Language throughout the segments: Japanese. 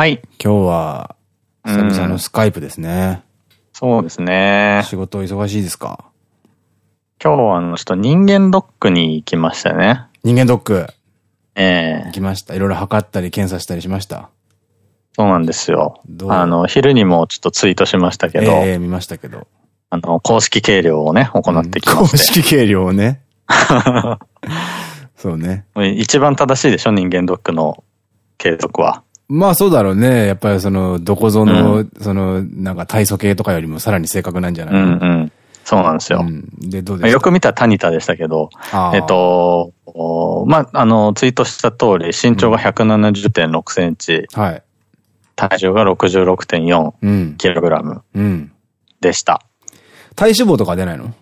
はい。今日は、久々のスカイプですね。そうですね。仕事忙しいですか？今日はあの、ちょっと人間ドックに行きましたね。人間ドック。ええ行きました。いろいろ測ったり検査したりしました？そうなんですよあの、昼にもちょっとツイートしましたけど、ええ見ましたけど。あの、公式計量をね、行ってきま公して。式計量をね。そうね。一番正しいでしょ？人間ドックの継続は。まあそうだろうね。やっぱりその、どこぞの、その、なんか体組計とかよりもさらに正確なんじゃない？うんうん。そうなんですよ。で、どうですか？よく見たらタニタでしたけど、えっと、おまあ、あの、ツイートした通り、身長が170.6センチ、はい。体重が66.4うん。キログラムうん。でした。体脂肪とか出ないの？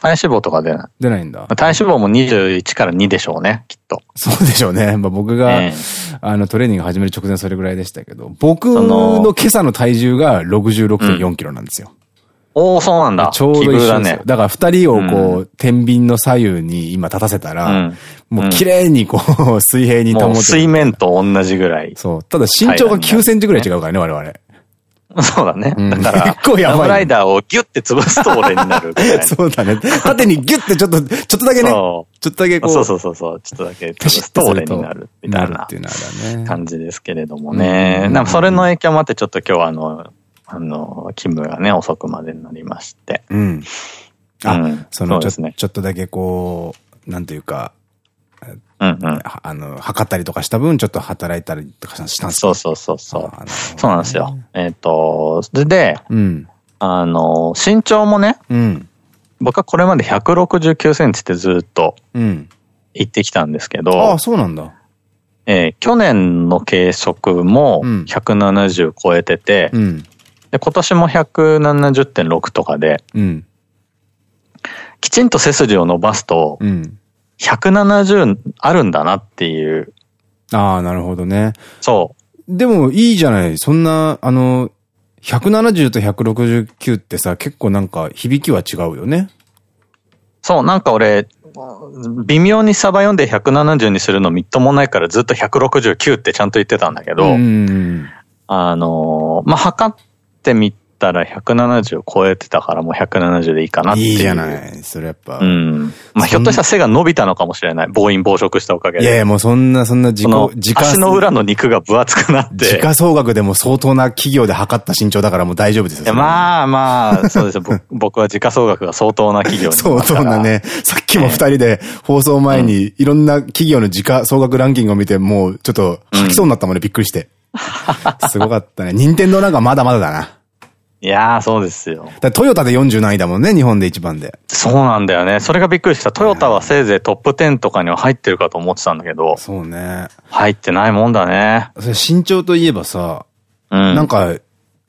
体脂肪とか出ない。出ないんだ。体脂肪も21から2でしょうね、きっと。そうでしょうね。まあ僕が、ええあの、トレーニング始める直前それぐらいでしたけど、僕そのの今朝の体重が66.4キロなんですよ。おおそうなんだ。ちょうど一緒ですよ。ね。だから二人をこう、天秤の左右に今立たせたら、うんもう綺麗にこう、水平に保てる。もう水面と同じぐらい。そう。ただ身長が9センチぐらい違うからね、我々。そうだね。うんだから、結構やばいライダーをギュッて潰すと俺になる。そうだね。縦にギュッてちょっと、ちょっとだけね。ちょそっとだけこう。そうそうそうそう。ちょっとだけ潰すと俺になるみたいななるっていうのはあるね。感じですけれどもね。うんなんかそれの影響もあってちょっと今日はあの、あの、勤務がね、遅くまでになりまして。うん。あ、うんそのちょそうですねちょっとだけこう、なんていうか、うんうん。はあの、測ったりとかした分、ちょっと働いたりとかしたんですかそうそうそうそう。そうなんですよ。えっと、それで、うん。あの、身長もね、うん。僕はこれまで169センチってずっとうん。言ってきたんですけあどあ、、そうなんだ。えー去年の計測もうん170超えてて、うん。で今年も170.6とかで、うん。きちんと背筋を伸ばすと、うん。170あるんだなっていう、ああ、なるほどね。そでも、いいじゃない。そんな、あの、170と169ってさ、結構なんか響きは違うよね。う。そう、なんか俺、微妙にサバ読んで170にするのみっともないからずっと169ってちゃんと言ってたんだけど、うん。あのーまあ、測ってみたら170超えてたからもう170でいいかなっていう。いいじゃない。それやっぱ。うん。まあ、ひょっとしたら背が伸びたのかもしれない。暴飲暴食したおかげで。いやいや、もうそんな、そんな自己自家、足の裏の肉が分厚くなって。時価総額でも相当な企業で測った身長だからもう大丈夫ですよ。いやまあまあ、そうですよ。ぼ僕は時価総額が相当な企業にい相。当なね。さっきも二人で放送前にいろんな企業の時価総額ランキングを見て、もうちょっと吐きそうになったもんね、びっくりして。すごかったね。任天堂なんかまだまだだな。いやー、そうですよ。トヨタで40何位だもんね、日本で一番で。そうなんだよね。それがびっくりした。トヨタはせいぜいトップ10とかには入ってるかと思ってたんだけど、そうね。入ってないもんだね。それ身長といえばさ、うん。なんか、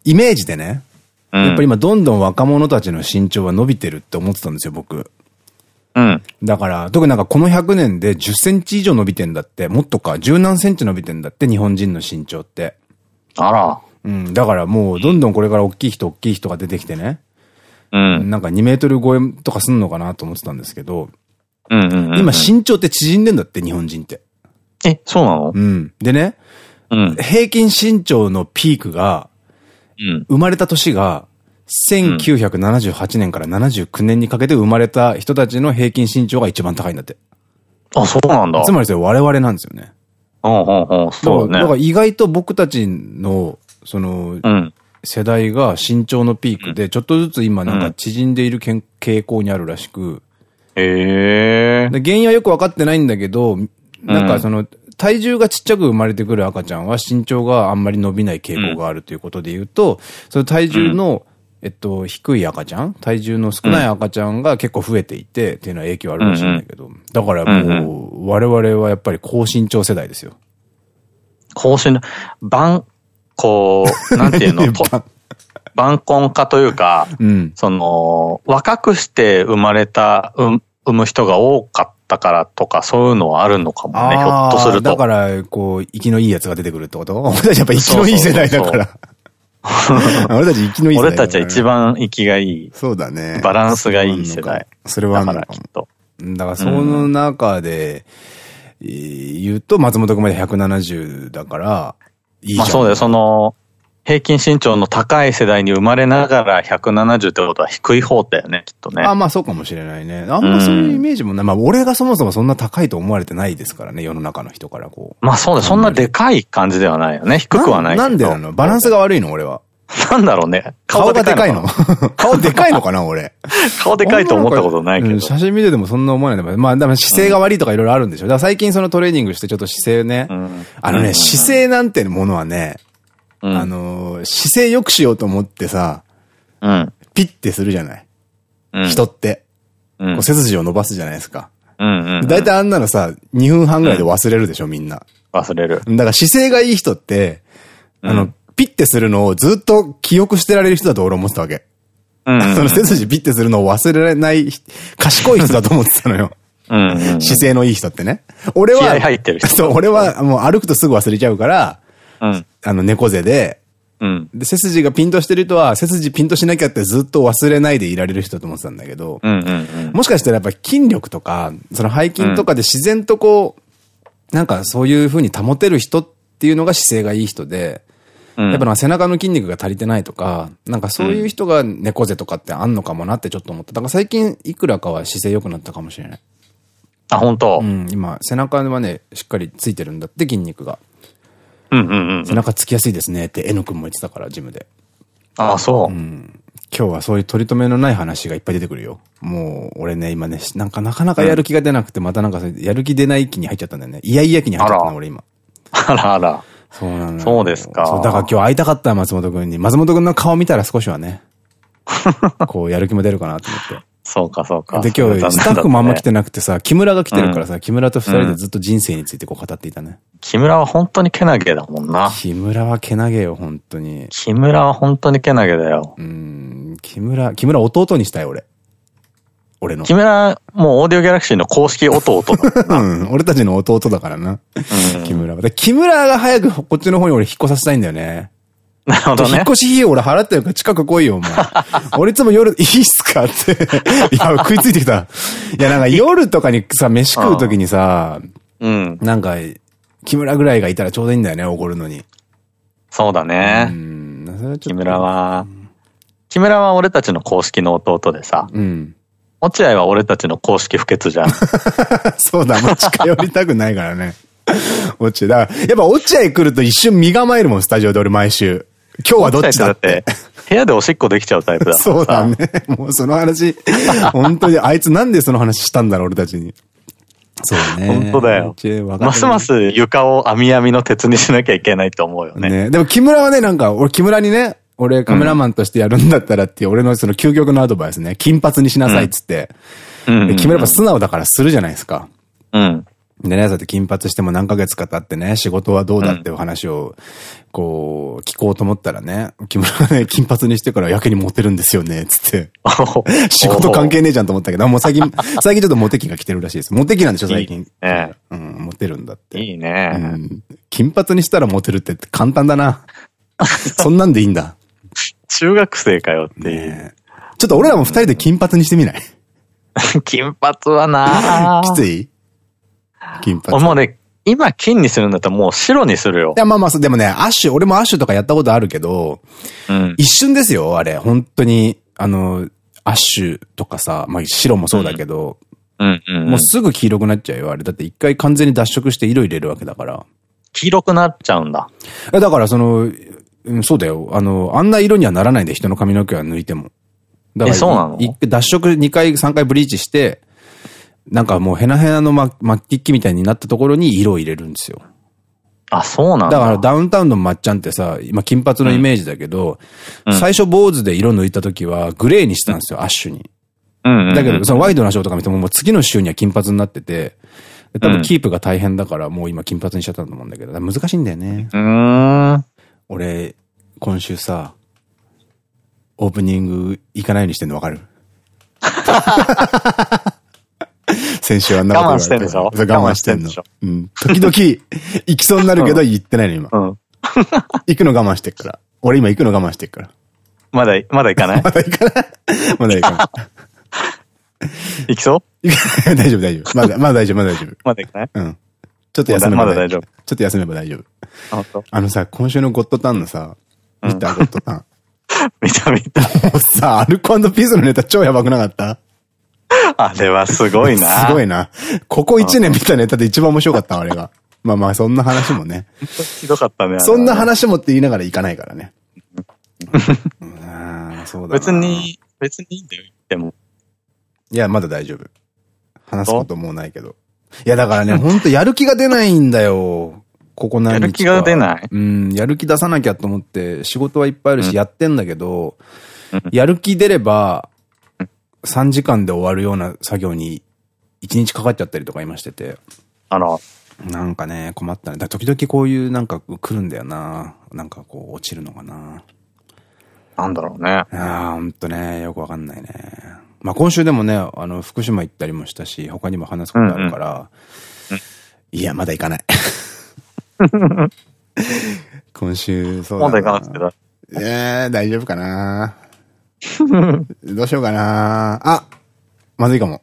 イメージでね、うん、やっぱり今どんどん若者たちの身長は伸びてるって思ってたんですよ、僕。うん。だから、特になんかこの100年で10センチ以上伸びてんだって、もっとか、十何センチ伸びてんだって、日本人の身長って。あら。うん。だからもう、どんどんこれから大きい人、大きい人が出てきてね。うん。なんか2メートル超えとかすんのかなと思ってたんですけど、うんうん。今身長って縮んでんだって、日本人って。え、そうなの？うん。でね、うん。平均身長のピークが、うん。生まれた年が、1978年から79年にかけて生まれた人たちの平均身長が一番高いんだって。あ、そうなんだ。つまりそれ我々なんですよね。うんうんうん。そうだからだ。から意外と僕たちの、その、うん。世代が身長のピークで、ちょっとずつ今なんか縮んでいるけん傾向にあるらしく、へえ。で原因はよくわかってないんだけど、なんかその、体重がちっちゃく生まれてくる赤ちゃんは身長があんまり伸びない傾向があるということで言うと、その体重の、えっと、低い赤ちゃん体重の少ない赤ちゃんが結構増えていて、っていうのは影響あるらしいんだけど、だからもう、我々はやっぱり高身長世代ですよ。更新の、晩、こう、なんていうの、と晩婚化というか、うん。その、若くして生まれた、うん産む人が多かったからとか、そういうのはあるのかもね、ひょっとすると。だから、こう、生きのいいやつが出てくるってこと？俺たちやっぱ生きのいい世代だから。俺たち生きのいい世代俺たちは一番生きがいい、そうだね。バランスがいい世代。それはあだんのかもからきっと。だからその中で、えー言うと松本くんまで170だから、いい。まあそうだよ、その、平均身長の高い世代に生まれながら170ってことは低い方だよね、きっとね。あ、まあそうかもしれないね。あんまそういうイメージもない。まあ俺がそもそもそんな高いと思われてないですからね、世の中の人からこう。まあそうだ、そんなでかい感じではないよね。低くはないななんでなの？バランスが悪いの？俺は。なんだろうね。顔がでかいの 顔でかいの？かな俺？顔でかいと思ったことないけど。写真見ててもそんな思わない。まあ、でも姿勢が悪いとかいろいろあるんでしょ。だから最近そのトレーニングしてちょっと姿勢ね。あのね、姿勢なんてものはね、あの、姿勢良くしようと思ってさ、うん、ピッてするじゃない？うん、人って。こう背筋を伸ばすじゃないですか。大体あんなのさ、2分半ぐらいで忘れるでしょ、みんな。忘れる。だから姿勢がいい人って、あの、ピッてするのをずっと記憶してられる人だと俺思ってたわけ。その背筋ピッてするのを忘れられない、賢い人だと思ってたのよ。姿勢のいい人ってね。俺は、入ってる人。そう、俺はもう歩くとすぐ忘れちゃうから、うん、あの、猫背で、うん、で、背筋がピンとしてる人は、背筋ピンとしなきゃってずっと忘れないでいられる人だと思ってたんだけど、もしかしたらやっぱ筋力とか、その背筋とかで自然とこう、なんかそういう風に保てる人っていうのが姿勢がいい人で、やっぱ背中の筋肉が足りてないとか、なんかそういう人が猫背とかってあんのかもなってちょっと思った。だから最近いくらかは姿勢良くなったかもしれない。あ、本当？うん、今、背中はね、しっかりついてるんだって筋肉が。うんうんうん。背中つきやすいですねって N 君も言ってたから、ジムで。ああ、そう。うん。今日はそういう取り留めのない話がいっぱい出てくるよ。もう、俺ね、今ね、なんかなかなかやる気が出なくて、またなんかやる気出ない気に入っちゃったんだよね。いやいや気に入っちゃったな、俺今。あらあら。そうなのそうですか。そう、だから今日会いたかった松本くんに。松本くんの顔見たら少しはね、こうやる気も出るかなと思って。そうか、そうか。で、今日、スタッフもあんま来てなくてさ、木村が来てるからさ、木村と二人でずっと人生についてこう語っていたね。木村は本当にけなげだもんな。木村はけなげよ、本当に。木村は本当にけなげだよ。うん、木村、木村弟にしたい、俺。俺の。木村、もうオーディオギャラクシーの公式弟だ。うん、俺たちの弟だからな。木村は。で、木村が早くこっちの方に俺引っ越させたいんだよね。なるほどね。引っ越し費用俺払ってるから近く来いよ、お前。俺いつも夜、いいっすかって。いや、食いついてきた。いや、なんか夜とかにさ、飯食うときにさ、うん。なんか、木村ぐらいがいたらちょうどいいんだよね、おごるのに。そうだね。うん。木村は、木村は俺たちの公式の弟でさ、うん。落合は俺たちの公式不潔じゃん。そうだ、もう近寄りたくないからね。落合。だから、やっぱ落合来ると一瞬身構えるもん、スタジオで俺毎週。今日はどっちだって。部屋でおしっこできちゃうタイプだそうだね。もうその話、本当に、あいつなんでその話したんだろう、俺たちに。そうね。本当だよ。ますます床を網網の鉄にしなきゃいけないと思うよね。ねでも木村はね、なんか、俺木村にね、俺カメラマンとしてやるんだったらっていう、俺のその究極のアドバイスね、金髪にしなさいっつって。うん。木村は素直だからするじゃないですか。うん。でね、そうやって金髪しても何ヶ月か経ってね、仕事はどうだっていう話を、こう、聞こうと思ったらね、木村がね、金髪にしてからやけにモテるんですよね、つって。仕事関係ねえじゃんと思ったけど、もう最近、最近ちょっとモテ期が来てるらしいです。モテ期なんでしょ、最近。ええ。うん、モテるんだって。いいね。うん。金髪にしたらモテるって簡単だな。そんなんでいいんだ。中学生かよっていう。ちょっと俺らも二人で金髪にしてみない？金髪はな きつい？金髪。もうね、今金にするんだったらもう白にするよ。いや、まあまあ、でもね、アッシュ、俺もアッシュとかやったことあるけど、うん、一瞬ですよ、あれ。本当に、あの、アッシュとかさ、まあ白もそうだけど、もうすぐ黄色くなっちゃうよ、あれ。だって一回完全に脱色して色入れるわけだから。黄色くなっちゃうんだ。だからその、うん、そうだよ。あの、あんな色にはならないんで、人の髪の毛は抜いても。だから、そうなの？脱色2回、3回ブリーチして、なんかもうヘナヘナのま、末期期みたいになったところに色を入れるんですよ。あ、そうなんだ。だからダウンタウンのまっちゃんってさ、今金髪のイメージだけど、うん、最初坊主で色抜いた時はグレーにしたんですよ、アッシュに。だけど、そのワイドなショーとか見てももう次の週には金髪になってて、多分キープが大変だからもう今金髪にしちゃったと思うんだけど、難しいんだよね。うん。俺、今週さ、オープニング行かないようにしてんのわかる？先週あんなこと我慢してんでしょ我慢してんの？うん。時々、行きそうになるけど言ってないの、今。うん。行くの我慢してっから。俺今行くの我慢してっから。まだ、まだ行かない？まだ行かない？まだ行かない。行きそう？大丈夫、大丈夫。まだ、まだ大丈夫、まだ大丈夫。まだ行かない？うん。ちょっと休むまだ大丈夫。ちょっと休めば大丈夫。あのさ、今週のゴッドタンのさ、見た、ゴッドタン。見た見た。もうさ、アルコピースのネタ超やばくなかった？あれはすごいな。すごいな。ここ1年見たネタで一番面白かった、あれが。まあまあ、そんな話もね。ひどかったね。そんな話もって言いながら行かないからね。そうだ別に、別にいいんだよ、言っても。いや、まだ大丈夫。話すこともうないけど。いや、だからね、ほんとやる気が出ないんだよ。ここ何日か。やる気が出ない？うん、やる気出さなきゃと思って、仕事はいっぱいあるし、やってんだけど、うん、やる気出れば、3時間で終わるような作業に1日かかっちゃったりとか今してて。あら。なんかね、困ったね。だ時々こういうなんか来るんだよな。なんかこう落ちるのかな。なんだろうね。ああ、ほんとね、よくわかんないね。まあ今週でもね、あの、福島行ったりもしたし、他にも話すことあるから、うんうん、いや、まだ行かない。今週、そうだまだ行かなくてだ。ええ、大丈夫かな どうしようかなあまずいかも。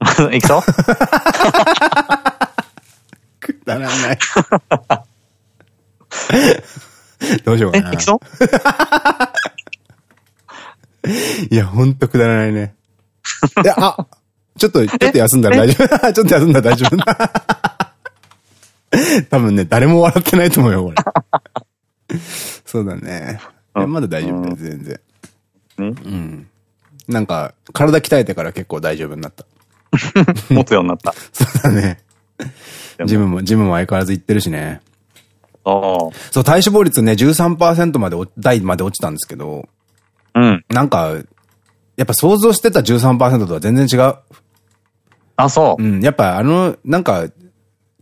行くぞくだらない。どうしようかな。え、行くぞ いや、ほんとくだらないね。いや、あちょっと、ちょっと休んだら大丈夫。ちょっと休んだら大丈夫。多分ね、誰も笑ってないと思うよ、これ。そうだね。まだ大丈夫だよ、全然。うん。なんか、体鍛えてから結構大丈夫になった。持つようになった。そうだね。ジムも、ジムも相変わらず行ってるしね。そう、体脂肪率ね、13%まで、台まで落ちたんですけど、うん。なんか、やっぱ想像してた13%とは全然違う。あ、そう。うん。やっぱあの、なんか、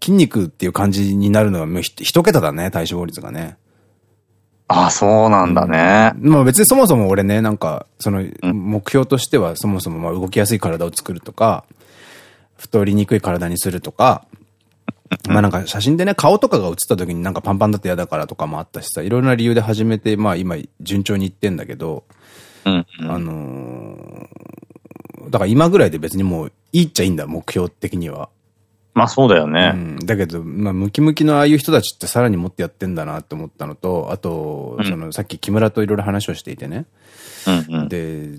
筋肉っていう感じになるのはもう一桁だね、体脂肪率がね。ああ、そうなんだね。うん、まあ別にそもそも俺ね、なんか、その、目標としてはそもそもまあ動きやすい体を作るとか、太りにくい体にするとか、まあなんか写真でね、顔とかが写った時になんかパンパンだって嫌だからとかもあったしさ、いろいろな理由で始めて、まあ今順調にいってんだけど、うんうん、あのー、だから今ぐらいで別にもういいっちゃいいんだ、目標的には。まあそうだよね。うん、だけど、まあムキムキのああいう人たちってさらにもっとやってんだなって思ったのと、あと、うん、そのさっき木村といろいろ話をしていてね。うんうん、で、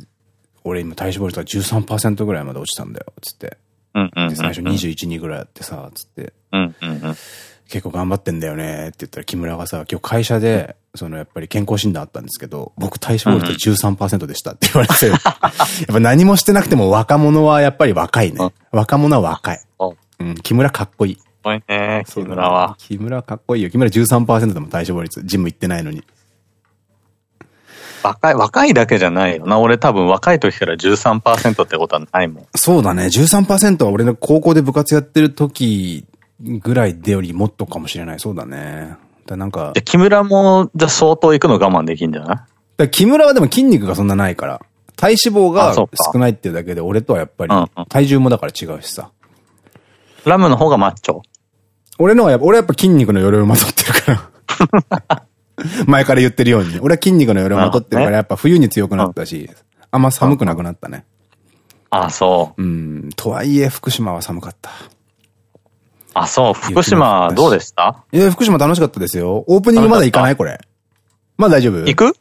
俺今体脂肪率が13%ぐらいまで落ちたんだよ、つって。で、最初21、2ぐらいあってさ、つって。結構頑張ってんだよねって言ったら木村がさ、今日会社で、そのやっぱり健康診断あったんですけど、僕体脂肪率13%でしたって言われて、やっぱ何もしてなくても若者はやっぱり若いね。若者は若い。うん、木村かっこいい。かっこいいね、木村は。木村かっこいいよ。木村13%でも体脂肪率、ジム行ってないのに。若い、若いだけじゃないよな。俺多分若い時から13%ってことはないもん。そうだね。13%は俺の高校で部活やってる時ぐらいでよりもっとかもしれない。そうだね。だなんか。木村も、じゃ相当行くの我慢できんじゃない？木村はでも筋肉がそんなないから。体脂肪が少ないっていうだけで、俺とはやっぱり、体重もだから違うしさ。ラムの方がマッチョ？俺のはやっぱ、俺はやっぱ筋肉の鎧をまとってるから 前から言ってるように。俺は筋肉の鎧をまとってるから、やっぱ冬に強くなったし、あんま寒くなくなったね。ああ、そう。うん。とはいえ、福島は寒かった。あ、そう。福島どうでした？いや、福島楽しかったですよ。オープニングまだ行かない？これ。まだ大丈夫？行く？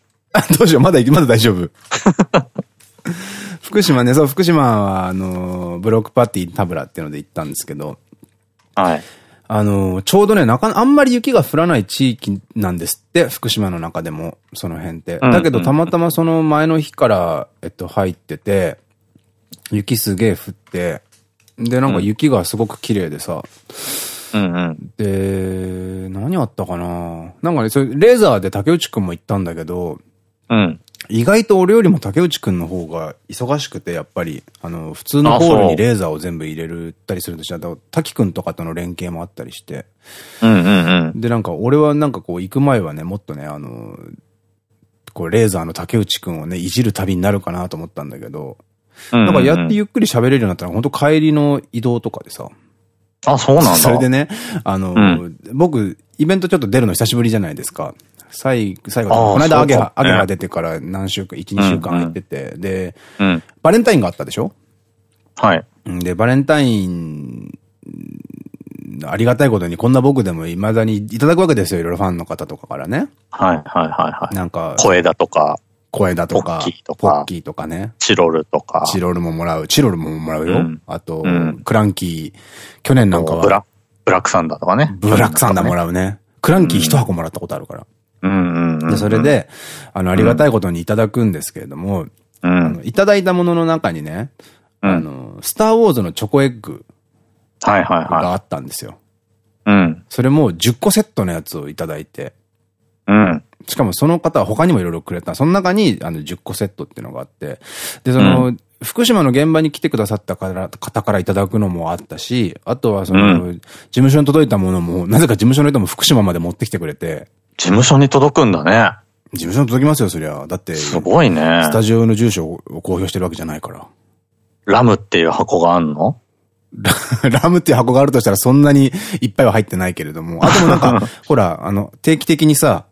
どうしよう。まだ行く、まだ大丈夫。福島ね、そう、福島は、あの、ブロックパーティータブラっていうので行ったんですけど。はい。あの、ちょうどね、なかあんまり雪が降らない地域なんですって、福島の中でも、その辺って。だけど、たまたまその前の日から、えっと、入ってて、雪すげえ降って、で、なんか雪がすごく綺麗でさ、うんうん、で、何あったかななんかね、それ、レーザーで竹内くんも行ったんだけど、うん。意外と俺よりも竹内くんの方が忙しくて、やっぱり、あの、普通のホールにレーザーを全部入れるたりするとしたら、滝くんとかとの連携もあったりして。うんうんうん。で、なんか俺はなんかこう行く前はね、もっとね、あの、こうレーザーの竹内くんをね、いじる旅になるかなと思ったんだけど、なんかやってゆっくり喋れるようになったら、本当帰りの移動とかでさ。あ、そうなんだ。それでね、あの、うん、僕、イベントちょっと出るの久しぶりじゃないですか。最最後、この間アゲハ、アゲハ出てから何週間、1、2週間行ってて、で、バレンタインがあったでしょ？はい。で、バレンタインありがたいことにこんな僕でも未だにいただくわけですよ。いろいろファンの方とかからね。はいはいはいはい。なんか。声だとか。声だとか。ポッキーとか。ポッキーとかね。チロルとか。チロルももらう。チロルももらうよ。うん、あと、うん、クランキー。去年なんかは。ブラブラックサンダーとかね。ブラックサンダーもらうね。クランキー一箱もらったことあるから。で、それで、あの、ありがたいことにいただくんですけれども、うん、いただいたものの中にね、あの、スターウォーズのチョコエッグはいはいはい。があったんですよ。うん。それも10個セットのやつをいただいて。うん。しかもその方は他にもいろいろくれた。その中にあの10個セットっていうのがあって。で、その、うん、福島の現場に来てくださったから方からいただくのもあったし、あとはその、うん、事務所に届いたものも、なぜか事務所の人も福島まで持ってきてくれて。事務所に届くんだね。事務所に届きますよ、そりゃ。だって。すごいね。スタジオの住所を公表してるわけじゃないから。ラムっていう箱があんの？ラムっていう箱があるとしたらそんなにいっぱいは入ってないけれども。あ、でもなんか、ほら、あの、定期的にさ、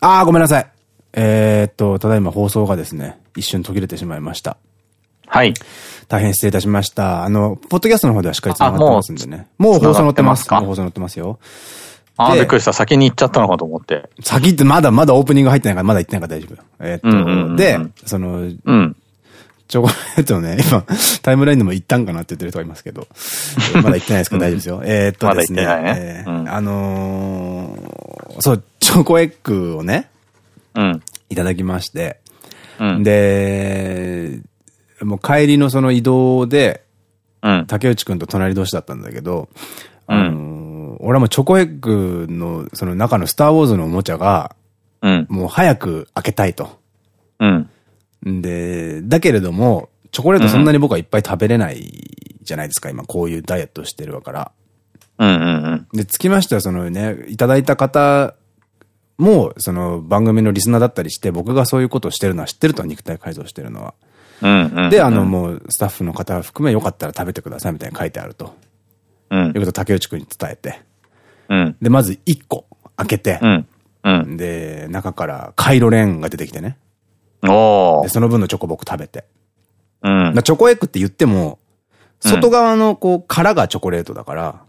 あー、ごめんなさい。えー、っと、ただいま放送がですね、一瞬途切れてしまいました。はい。大変失礼いたしました。あの、ポッドキャストの方ではしっかり繋がってますんでね。もう放送載ってますか？もう放送載ってますよ。ああ、びっくりした。先に行っちゃったのかと思って。先ってまだまだオープニング入ってないから、まだ行ってないから大丈夫。えっと、で、その、うん。チョコレートね、今、タイムラインでも行ったんかなって言ってる人がいますけど、まだ行ってないですか大丈夫ですよ。えっとですね、ねあのー、そう、チョコエッグをね、うん、いただきまして、うん、で、もう帰りのその移動で、うん、竹内くんと隣同士だったんだけど、あのー、俺はもうチョコエッグのその中のスターウォーズのおもちゃが、うん、もう早く開けたいと。うん。で、だけれども、チョコレートそんなに僕はいっぱい食べれないじゃないですか、今こういうダイエットしてるから。うんうんうん。で、つきましてはそのね、いただいた方も、その番組のリスナーだったりして、僕がそういうことをしてるのは知ってると、肉体改造してるのは。で、あのもう、スタッフの方含めよかったら食べてくださいみたいに書いてあると。うん。いうこと竹内くんに伝えて。うん。で、まず1個開けて。うん。うん。で、中からカイロレンが出てきてね。おで、その分のチョコ僕食べて。うん。チョコエッグって言っても、外側のこう、殻がチョコレートだから、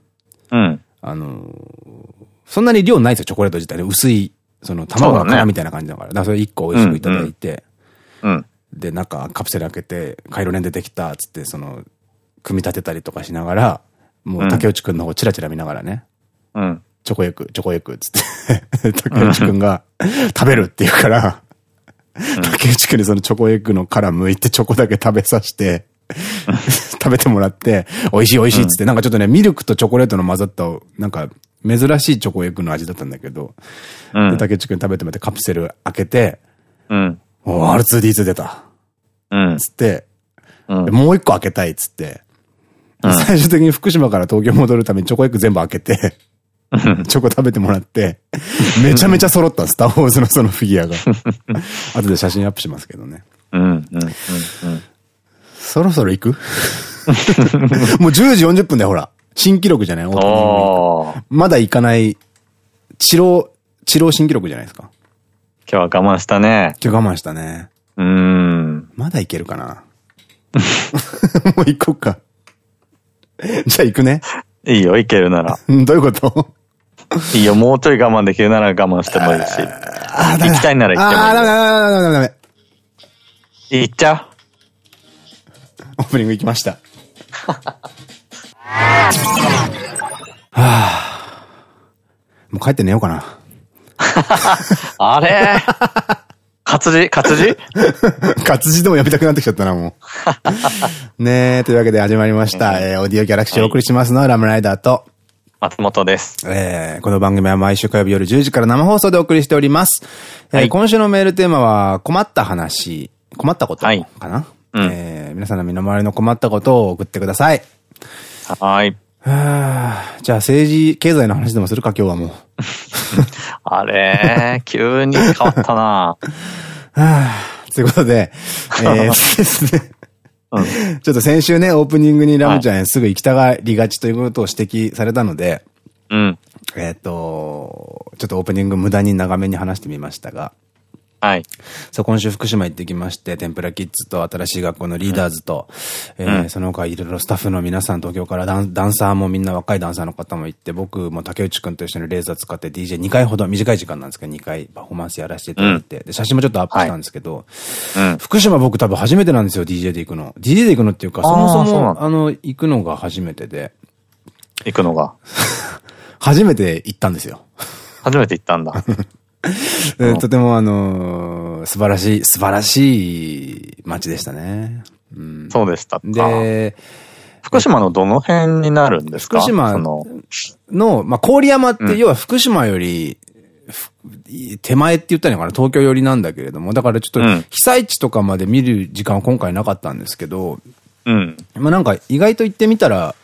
うん。あのー、そんなに量ないですよ、チョコレート自体で。薄い、その卵の殻みたいな感じだから。だからそれ1個美味しくいただいて、うん。で、中カプセル開けて、カイロレン出てきた、つって、その、組み立てたりとかしながら、もう竹内くんの方チラチラ見ながらね。うん。チョコエッグ、チョコエッグ、つって 竹内くんが、食べるって言うから竹内くんにそのチョコエッグの殻剥いてチョコだけ食べさせて 食べてもらって、美味しい美味しいっつって、なんかちょっとね、ミルクとチョコレートの混ざった、なんか、珍しいチョコエッグの味だったんだけど、うん、竹内くん食べてもらってカプセル開けて、うん。お R2D2 出た。うん。つって、うん、もう一個開けたいっつって、うん、最終的に福島から東京戻るためにチョコエッグ全部開けて、チョコ食べてもらって、めちゃめちゃ揃ったスターウォーズのそのフィギュアが。後で写真アップしますけどね。うん、うん、うん。そろそろ行く？もう10時40分でほら。新記録じゃない？オープニング。まだ行かない、治療、治療新記録じゃないですか？今日は我慢したね。今日我慢したね。うん。まだいけるかな？もう行こうか。じゃあ行くね。いいよ、いけるなら。どういうこと？いいよ、もうちょい我慢できるなら我慢してもいいし。あ行きたいなら行ってもいい。あ、ダメダメダメダメダメ。行っちゃう？オープニング行きました。はあ、もう帰って寝ようかな。あれ？活字？活字？活字でもやめたくなってきちゃったな、もう。ねえ、というわけで始まりました。えー、オーディオギャラクシーをお送りしますのは、ラムライダーと、松本です。えー、この番組は毎週火曜日夜10時から生放送でお送りしております。えー、はい、今週のメールテーマは、困った話、困ったことかな、はいうん、えー、皆さんの身の回りの困ったことを送ってください。はい。はあ、じゃあ政治、経済の話でもするか、今日はもう。あれ急に変わったなはあ、ということで、えー、ですね。うん、ちょっと先週ね、オープニングにラムちゃんへすぐ行きたがりがちということを指摘されたので、うん。えっと、ちょっとオープニング無駄に長めに話してみましたが、はい。そう、今週福島行ってきまして、天ぷらキッズと新しい学校のリーダーズと、うん、えー、その他いろいろスタッフの皆さん、東京からダンダンサーもみんな若いダンサーの方も行って、僕も竹内くんと一緒にレーザー使って DJ2 回ほど、短い時間なんですけど、2回パフォーマンスやらせていただいて、うん、で、写真もちょっとアップしたんですけど、はい、福島僕多分初めてなんですよ、DJ で行くの。DJ で行くのっていうか、そもそも、あの、行くのが初めてで。行くのが 初めて行ったんですよ。初めて行ったんだ。とてもあのー、素晴らしい、素晴らしい街でしたね。うん、そうでしたで、福島のどの辺になるんですか？福島の、まあ、郡山って要は福島より、手前って言ったのかな？東京寄りなんだけれども、だからちょっと被災地とかまで見る時間は今回なかったんですけど、うん。まあなんか意外と行ってみたら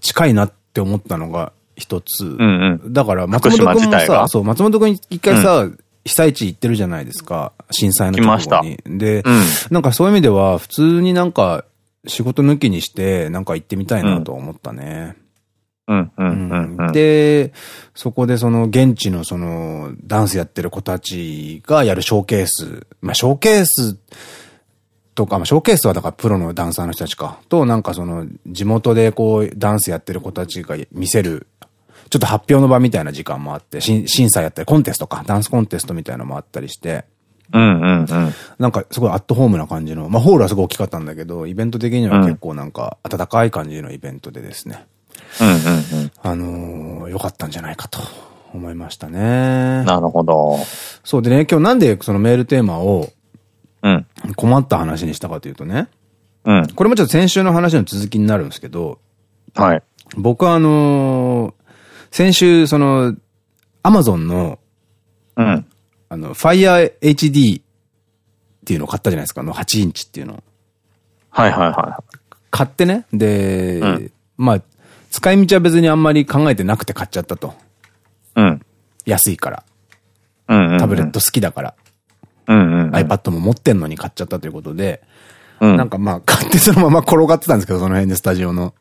近いなって思ったのが一つ。うんうん、だから松本君もさ、そう、松本君一回さ、うん、被災地行ってるじゃないですか。震災の時に。で、うん、なんかそういう意味では普通になんか仕事抜きにしてなんか行ってみたいなと思ったね。で、そこでその現地のそのダンスやってる子たちがやるショーケース。まあショーケースとか、まあ、ショーケースはだからプロのダンサーの人たちか。と、なんかその、地元でこう、ダンスやってる子たちが見せるちょっと発表の場みたいな時間もあって、審査やったり、コンテストか、ダンスコンテストみたいなのもあったりして、うんうんうん。なんかすごいアットホームな感じの、まあホールはすごい大きかったんだけど、イベント的には結構なんか温かい感じのイベントでですね。うんうんうん。あのー、良かったんじゃないかと思いましたね。なるほど。そうでね、今日なんでそのメールテーマを、うん。困った話にしたかというとね。うん。これもちょっと先週の話の続きになるんですけど、はい。僕はあのー、先週、その、アマゾンの、うん。あの、Fire HD っていうのを買ったじゃないですか、あの8インチっていうの。はいはいはい。買ってね。で、うん、まあ、使い道は別にあんまり考えてなくて買っちゃったと。うん。安いから。うんタブレット好きだから。うんうん。iPad も持ってんのに買っちゃったということで、うん、なんかまあ、買ってそのまま転がってたんですけど、その辺でスタジオの。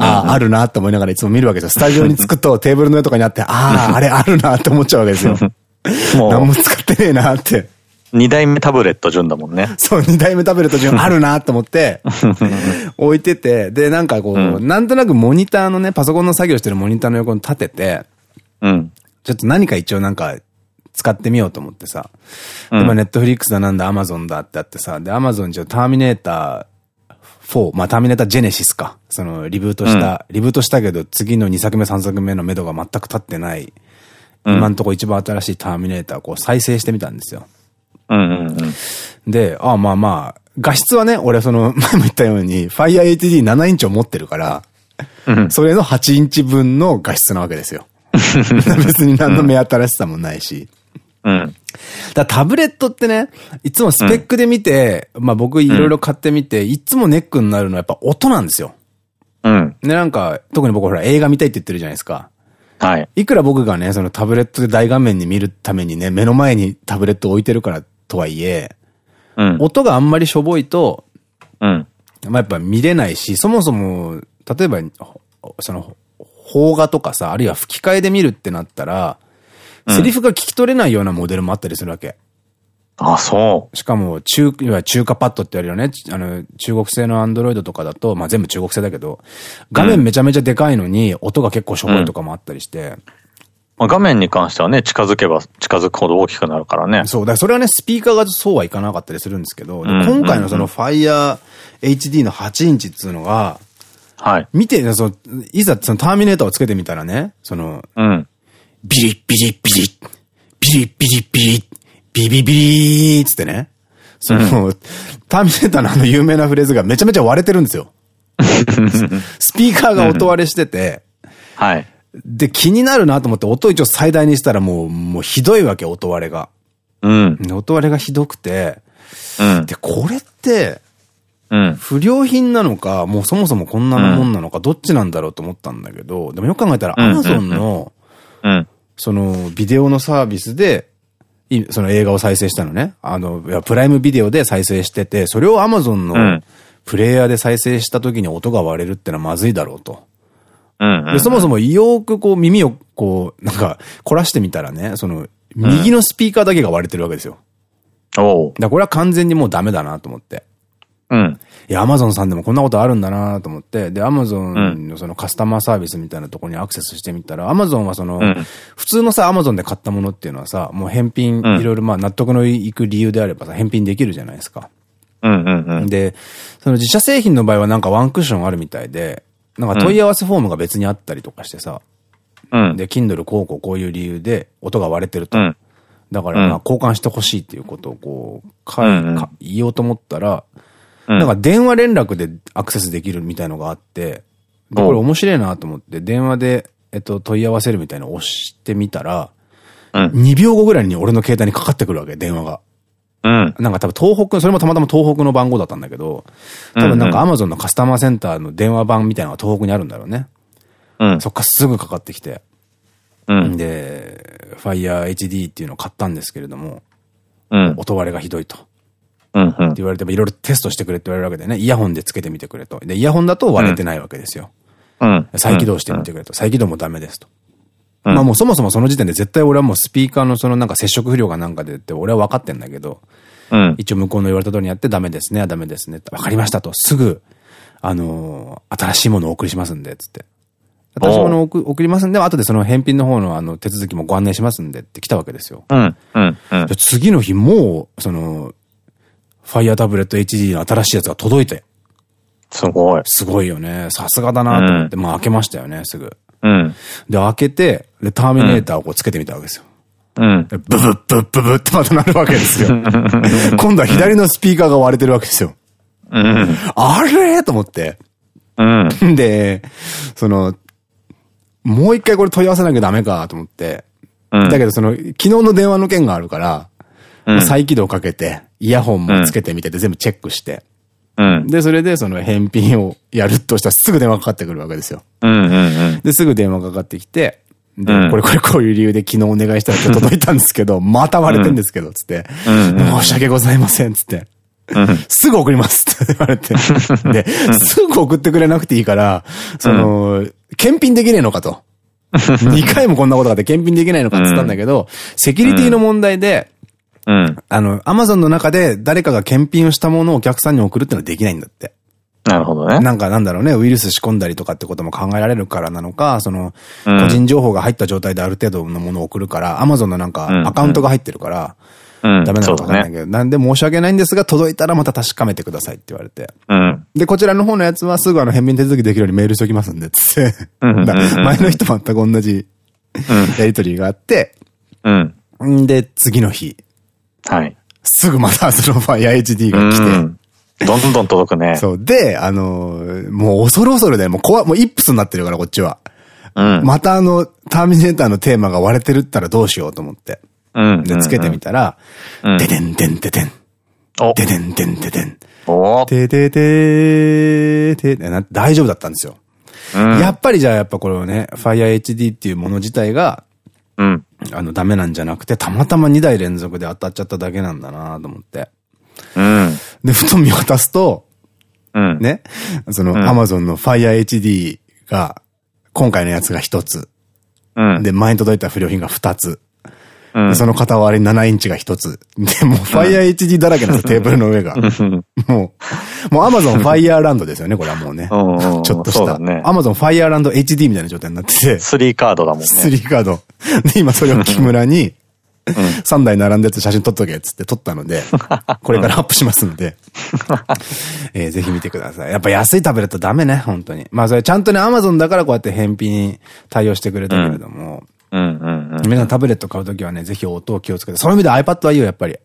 ああ、あるなって思いながらいつも見るわけですよ。スタジオに着くとテーブルの上とかにあって、ああ、あれあるなって思っちゃうわけですよ。もう。何も使ってねえなって。二代目タブレット順だもんね。そう、二代目タブレット順あるなと思って、置いてて、で、なんかこう、うん、なんとなくモニターのね、パソコンの作業してるモニターの横に立てて、うん。ちょっと何か一応なんか、使ってみようと思ってさ。うん、今、ネットフリックスだなんだ、アマゾンだってあってさ、で、アマゾンじゃターミネーター、4、まあターミネータージェネシスか。そのリブートした、うん、リブートしたけど次の2作目3作目の目処が全く立ってない、うん、今んとこ一番新しいターミネーターをこう再生してみたんですよ。で、ああまあまあ、画質はね、俺その 前も言ったように Fire HD7 インチを持ってるから、うん、それの8インチ分の画質なわけですよ。別に何の目新しさもないし。うん。だタブレットってね、いつもスペックで見て、うん、まあ僕いろいろ買ってみて、いつもネックになるのはやっぱ音なんですよ。うん。で、なんか、特に僕ほら映画見たいって言ってるじゃないですか。はい。いくら僕がね、そのタブレットで大画面に見るためにね、目の前にタブレットを置いてるからとはいえ、うん、音があんまりしょぼいと、うん。まあやっぱ見れないし、そもそも、例えば、その、邦画とかさ、あるいは吹き替えで見るってなったら、セリフが聞き取れないようなモデルもあったりするわけ。あ、そう。しかも、中、いわゆる中華パッドって言われるよね。あの、中国製のアンドロイドとかだと、まあ全部中国製だけど、画面めちゃめちゃでかいのに、音が結構しょぼいとかもあったりして。うんまあ画面に関してはね、近づけば近づくほど大きくなるからね。そう。だからそれはね、スピーカーがそうはいかなかったりするんですけど、今回のその Fire HD の8インチっていうのが、はい。見て、その、いざそのターミネーターをつけてみたらね、その、うん。ビリッビリッビリッ、ビリッビリッビリッ、ビビビリーつってね。その、うん、ターミネーターのあの有名なフレーズがめちゃめちゃ割れてるんですよ。スピーカーが音割れしてて、うん、はい。で、気になるなと思って音一応最大にしたらもう、もうひどいわけ、音割れが。うん。音割れがひどくて、うん。で、これって、うん。不良品なのか、もうそもそもこんなもんなのか、どっちなんだろうと思ったんだけど、でもよく考えたら、アマゾンの、うん。その、ビデオのサービスで、その映画を再生したのね。あの、プライムビデオで再生してて、それをアマゾンのプレイヤーで再生した時に音が割れるってのはまずいだろうと。で、そもそもよくこう耳をこう、なんか、凝らしてみたらね、その、右のスピーカーだけが割れてるわけですよ。おだこれは完全にもうダメだなと思って。うん。いや、アマゾンさんでもこんなことあるんだなと思って、で、アマゾンのそのカスタマーサービスみたいなところにアクセスしてみたら、アマゾンはその、うん、普通のさ、アマゾンで買ったものっていうのはさ、もう返品、いろいろまあ納得のいく理由であればさ、返品できるじゃないですか。で、その自社製品の場合はなんかワンクッションあるみたいで、なんか問い合わせフォームが別にあったりとかしてさ、うん、で、Kindle こうこうこういう理由で音が割れてると。うん、だから、まあ交換してほしいっていうことをこう、か、言おうと思ったら、なんか電話連絡でアクセスできるみたいのがあって、で、これ面白いなと思って、電話で、えっと、問い合わせるみたいなのを押してみたら、うん、2秒後ぐらいに俺の携帯にかかってくるわけ、電話が。うん。なんか多分東北、それもたまたま東北の番号だったんだけど、多分なんかアマゾンのカスタマーセンターの電話番みたいなのが東北にあるんだろうね。うん。そっからすぐかかってきて。うん。で、Fire HD っていうのを買ったんですけれども、うん。音割れがひどいと。うんって言われてもいろいろテストしてくれって言われるわけでね、イヤホンでつけてみてくれと。で、イヤホンだと割れてないわけですよ。うん。再起動してみてくれと。再起動もダメですと。まあもうそもそもその時点で絶対俺はもうスピーカーのそのなんか接触不良がなんかでって俺は分かってんだけど、うん、一応向こうの言われた通りにやってダメですね、ダメですね。分かりましたと。すぐ、あのー、新しいものをお送りしますんで、つって。新しいものを送りますんで、後でその返品の方のあの手続きもご案内しますんでって来たわけですよ。うん。うん。うん、次の日もう、その、ファイアタブレット HD の新しいやつが届いて。すごい。すごいよね。さすがだなと思って、うん、まあ開けましたよね、すぐ。うん。で、開けて、で、ターミネーターをこうつけてみたわけですよ。うん。ブブッブッブブってまたなるわけですよ。今度は左のスピーカーが割れてるわけですよ。うん。あれと思って。うん。で、その、もう一回これ問い合わせなきゃダメかと思って。うん。だけどその、昨日の電話の件があるから、うん、再起動かけて、イヤホンもつけてみてて全部チェックして。うん。で、それでその返品をやるとしたらすぐ電話かかってくるわけですよ。で、すぐ電話かかってきて、で、うん、これこれこういう理由で昨日お願いしたら届いたんですけど、また割れてんですけど、つって、申し訳ございません、つって。すぐ送りますって言われて。で、すぐ送ってくれなくていいから、その、検品できねえのかと。2回もこんなことがあって検品できないのかって言ったんだけど、セキュリティの問題で、うん。あの、アマゾンの中で誰かが検品をしたものをお客さんに送るってのはできないんだって。なるほどね。なんかなんだろうね、ウイルス仕込んだりとかってことも考えられるからなのか、その、個人情報が入った状態である程度のものを送るから、アマゾンのなんかアカウントが入ってるから、うん、ダメなのかわかんないけど、なんで申し訳ないんですが、届いたらまた確かめてくださいって言われて。うん、で、こちらの方のやつはすぐあの返品手続きできるようにメールしておきますんで、つって。前の人全く同じやりとりがあって、うん。で、次の日。はい。すぐまたその Fire HD が来て、うんどんどん届くね。そう。で、あのー、もう恐る恐るで、もう怖もうイップスになってるから、こっちは。うん。またあの、ターミネーターのテーマが割れてるったらどうしようと思って。うん。で、つけてみたら、ででんでんででん。おででんでんででん。おててててて、大丈夫だったんですよ。うん、やっぱりじゃあやっぱこれをね、Fire HD っていうもの自体が、うん。あの、ダメなんじゃなくて、たまたま2台連続で当たっちゃっただけなんだなと思って。うん。で、ふと見渡すと、うん。ね。その、アマゾンの Fire HD が、今回のやつが1つ。うん。で、前に届いた不良品が2つ。うん、その片割り7インチが1つ。で、もう Fire HD だらけなんですよ、テーブルの上が。もう、もう Amazon Fire ランドですよね、これはもうね。ちょっとした。ね、Amazon Fire ランド HD みたいな状態になってて。3カードだもんね。3カード。で、今それを木村に、3台並んでやつ写真撮っとけっつって撮ったので、これからアップしますので、えー、ぜひ見てください。やっぱ安いタブレットダメね、本当に。まあそれちゃんとね、アマゾンだからこうやって返品に対応してくれたけれども、皆さんタブレット買うときはね、ぜひ音を気をつけて、そういう意味で iPad はいいよ、やっぱり。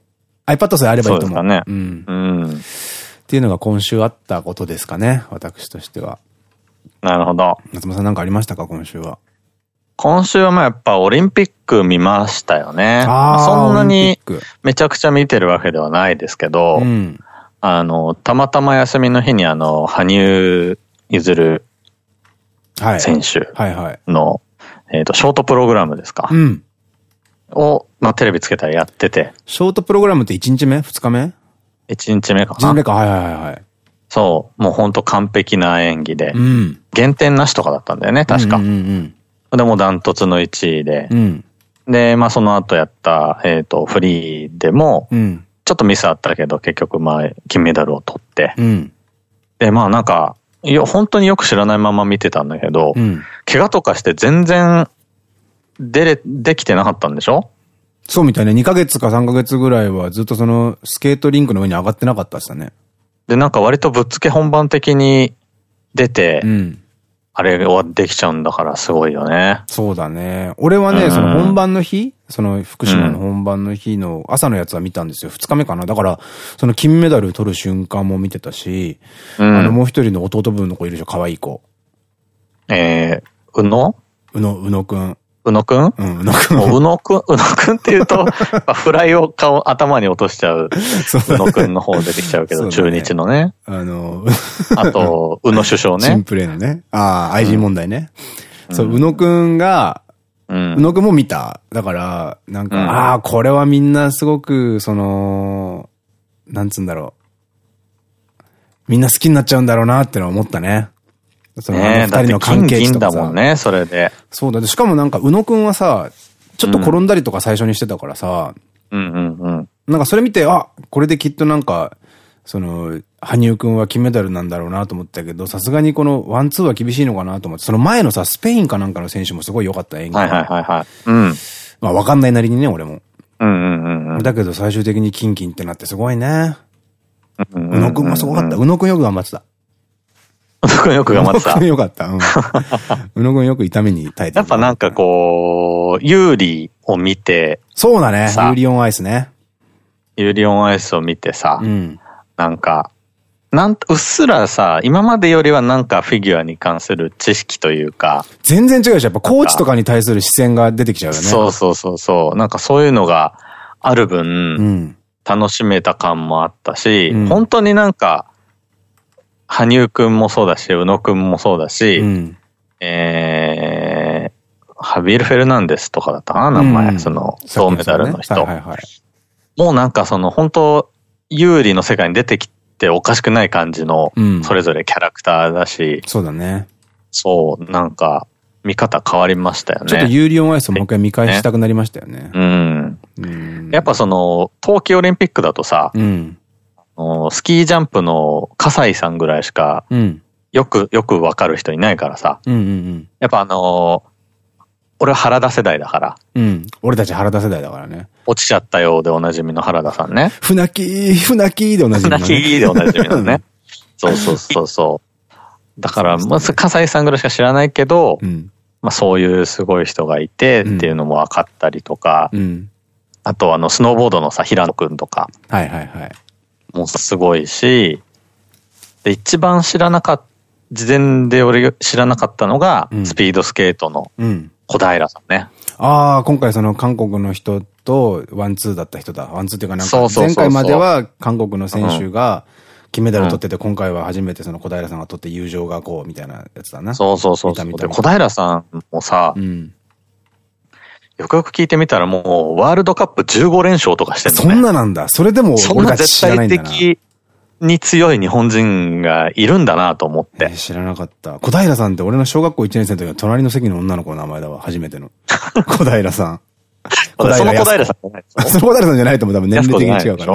iPad さえあればいいと思う。そうですかね。うん。うん。っていうのが今週あったことですかね、私としては。なるほど。松本さんなんかありましたか、今週は？今週はまあやっぱオリンピック見ましたよね。あそんなにめちゃくちゃ見てるわけではないですけど、うん、あの、たまたま休みの日にあの、羽生結弦選手の、えっと、ショートプログラムですか？うん、を、まあテレビつけたらやってて。ショートプログラムって1日目 ?2 日目 ?1 日目かな。1日目か、はいはいはい。そう、もうほんと完璧な演技で、うん、減点なしとかだったんだよね、確か。でもダントツの1位で、うん、で、まあその後やった、えっ、ー、と、フリーでも、うん、ちょっとミスあったけど、結局まあ、金メダルを取って、うん、で、まあなんか、いや、本当によく知らないまま見てたんだけど、うん、怪我とかして全然出れ、できてなかったんでしょ？そうみたいね。2ヶ月か3ヶ月ぐらいはずっとそのスケートリンクの上に上がってなかったっすね。で、なんか割とぶっつけ本番的に出て、うん、あれはできちゃうんだからすごいよね。そうだね。俺はね、うん、その本番の日、その福島の本番の日の朝のやつは見たんですよ。2日目かな。だから、その金メダル取る瞬間も見てたし、うん、あのもう一人の弟分の子いるでしょ、可愛い子。えー、うのうの、うのくん。うのくん？うん、うのくん。うのくん、うのくんって言うと、フライを顔、頭に落としちゃう、うのくんの方出てきちゃうけど、ね、中日のね。あの、あと、うの首相ね。シンプレーのね。ああ、愛人問題ね。うん、そう、うのくんが、うん、うのくんも見た。だから、なんか、うん、ああ、これはみんなすごく、その、なんつうんだろう。みんな好きになっちゃうんだろうなってのは思ったね。その二人の関係値とかだもんね、それで。そうだ。しかもなんか、宇野くんはさ、ちょっと転んだりとか最初にしてたからさ、うんうんうん。なんかそれ見て、あ、これできっとなんか、その、羽生くんは金メダルなんだろうなと思ったけど、さすがにこのワンツーは厳しいのかなと思って、その前のさ、スペインかなんかの選手もすごい良かった演技。はいはいはいはい。うん。まあわかんないなりにね、俺も。うんうんうんうん。だけど最終的にキンキンってなってすごいね。宇野くんもすごかった。宇野くんよく頑張ってた。宇野くんよく頑張ってた。宇野くんよかった。うん。宇野くんよく痛みに耐えてやっぱなんかこう、有利を見て。そうだね。ユーリオンアイスね。ユーリオンアイスを見てさ、うん、なんか、なんうっすらさ、今までよりはなんかフィギュアに関する知識というか。全然違うでしょ。やっぱコーチとかに対する視線が出てきちゃうよね。そうそうそうそう。なんかそういうのがある分、うん、楽しめた感もあったし、うん、本当になんか、羽生くんもそうだし、宇野くんもそうだし、うん、えー、ハビエル・フェルナンデスとかだったかな、名前。うん、その、銅メダルの人。もうなんかその、本当有利の世界に出てきておかしくない感じの、それぞれキャラクターだし、そうだね。そう、なんか、見方変わりましたよね。ちょっと有利オンアイスもう一回見返したくなりましたよね。うん。やっぱその、冬季オリンピックだとさ、うん、スキージャンプの笠井さんぐらいしか、よく、よくわかる人いないからさ。やっぱあのー、俺原田世代だから。うん。俺たち原田世代だからね。落ちちゃったようでおなじみの原田さんね。船木、船木でおなじみの、ね。船木でおなじみのね。そうそうそうそう。だから、まず笠井さんぐらいしか知らないけど、うん、まあそういうすごい人がいてっていうのも分かったりとか、うん、あとあの、スノーボードのさ、平野くんとか。はいはいはい。もすごいし、で、一番知らなかった、事前で俺知らなかったのが、スピードスケートの小平さんね。うん、ああ、今回その韓国の人とワンツーだった人だ。ワンツーっていうかなんか、前回までは韓国の選手が金メダル取ってて、今回は初めてその小平さんが取って友情がこうみたいなやつだな。そうそうそう小平さんもさ、うん、よくよく聞いてみたらもう、ワールドカップ15連勝とかしてるのね。そんななんだ。それでも俺たち知らないんだな。絶対的に強い日本人がいるんだなと思って。知らなかった。小平さんって俺の小学校1年生の時の隣の席の女の子の名前だわ。初めての。小平さん。小平その小平さんじゃないその小平さんじゃないと思う。多分年齢的に違うから。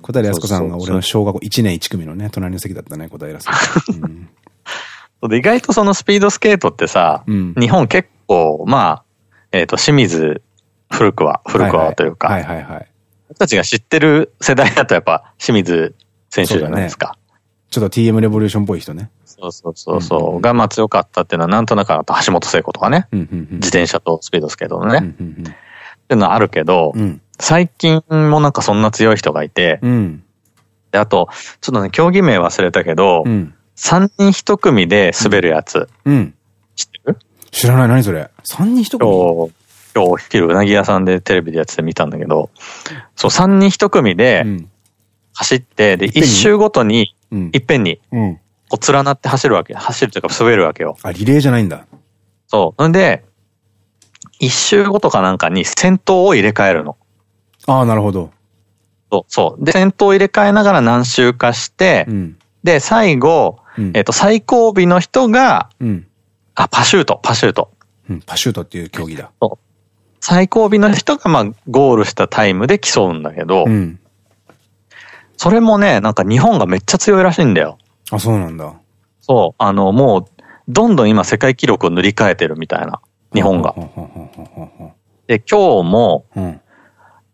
小平康子さんが俺の小学校1年1組のね、隣の席だったね、小平さん。意外とそのスピードスケートってさ、日本結構、まあ、えっ、と、清水古くは、古くはというか、はいはいはい。僕たちが知ってる世代だとやっぱ清水選手じゃないですか。ね、ちょっと TM レボリューションっぽい人ね。そうそうそうそう。がまあ強かったっていうのはなんとなくあと橋本聖子とかね。自転車とスピードスケートのね。っていうのはあるけど、うん、最近もなんかそんな強い人がいて、うん、で、あと、ちょっとね、競技名忘れたけど、うん、3人1組で滑るやつ。うん、知ってる？知らない、何それ？三人一組？今日、今日昼うなぎ屋さんでテレビでやってて見たんだけど、そう、三人一組で走って、で、一周ごとに、いっぺんに、こう連なって走るわけ。走るというか滑るわけよ。あ、リレーじゃないんだ。そう。んで、一周ごとかなんかに先頭を入れ替えるの。ああ、なるほど。そう、そう。で、先頭を入れ替えながら何周かして、うん、で、最後、うん、えっと、最後尾の人が、うん、あ、パシュート、パシュート。うん、パシュートっていう競技だ。そう。最後尾の人がまあゴールしたタイムで競うんだけど、うん、それもね、なんか日本がめっちゃ強いらしいんだよ。あ、そうなんだ。そう。あの、もう、どんどん今世界記録を塗り替えてるみたいな。日本が。で、今日も、うん、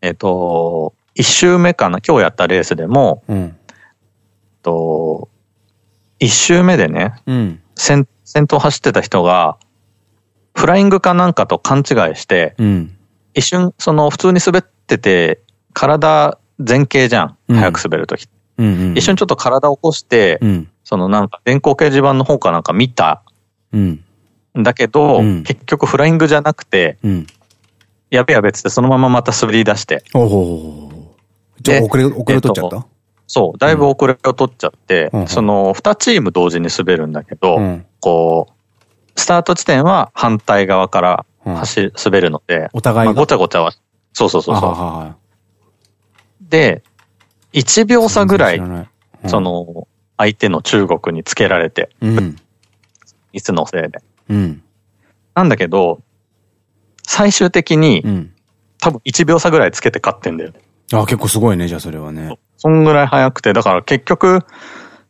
えっと、一周目かな、今日やったレースでも、うん、と、一周目でね、うん、先先頭走ってた人が、フライングかなんかと勘違いして、うん、一瞬、その普通に滑ってて、体前傾じゃん。早く滑るとき。一瞬ちょっと体を起こして、うん、そのなんか電光掲示板の方かなんか見た。うん、だけど、結局フライングじゃなくて、やべやべっつってそのまままた滑り出して。おお。じゃあ遅れ、遅れ取っちゃった、えっと、そう、だいぶ遅れを取っちゃって、うん、その2チーム同時に滑るんだけど、うん、こう、スタート地点は反対側から走、うん、滑るので、お互いまあごちゃごちゃは、そうそうそうそう。で、1秒差ぐらい、その、相手の中国につけられて、いつのせいで。なんだけど、最終的に、多分1秒差ぐらいつけて勝ってんだよね。あ、結構すごいね、じゃあそれはね。そんぐらい早くて、だから結局、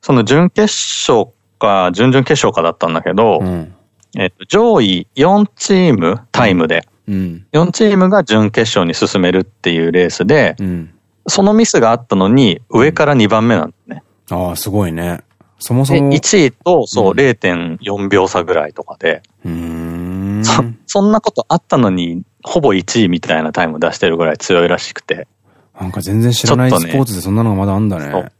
その準決勝か、準々決勝かだったんだけど、うん、えっと、上位4チーム、タイムで、うん、4チームが準決勝に進めるっていうレースで、うん、そのミスがあったのに、上から2番目なんだね。ああ、すごいね。そもそも。1位と、そう、0.4秒差ぐらいとかで、そ、そんなことあったのに、ほぼ1位みたいなタイム出してるぐらい強いらしくて。なんか全然知らないスポーツでそんなのがまだあんだね。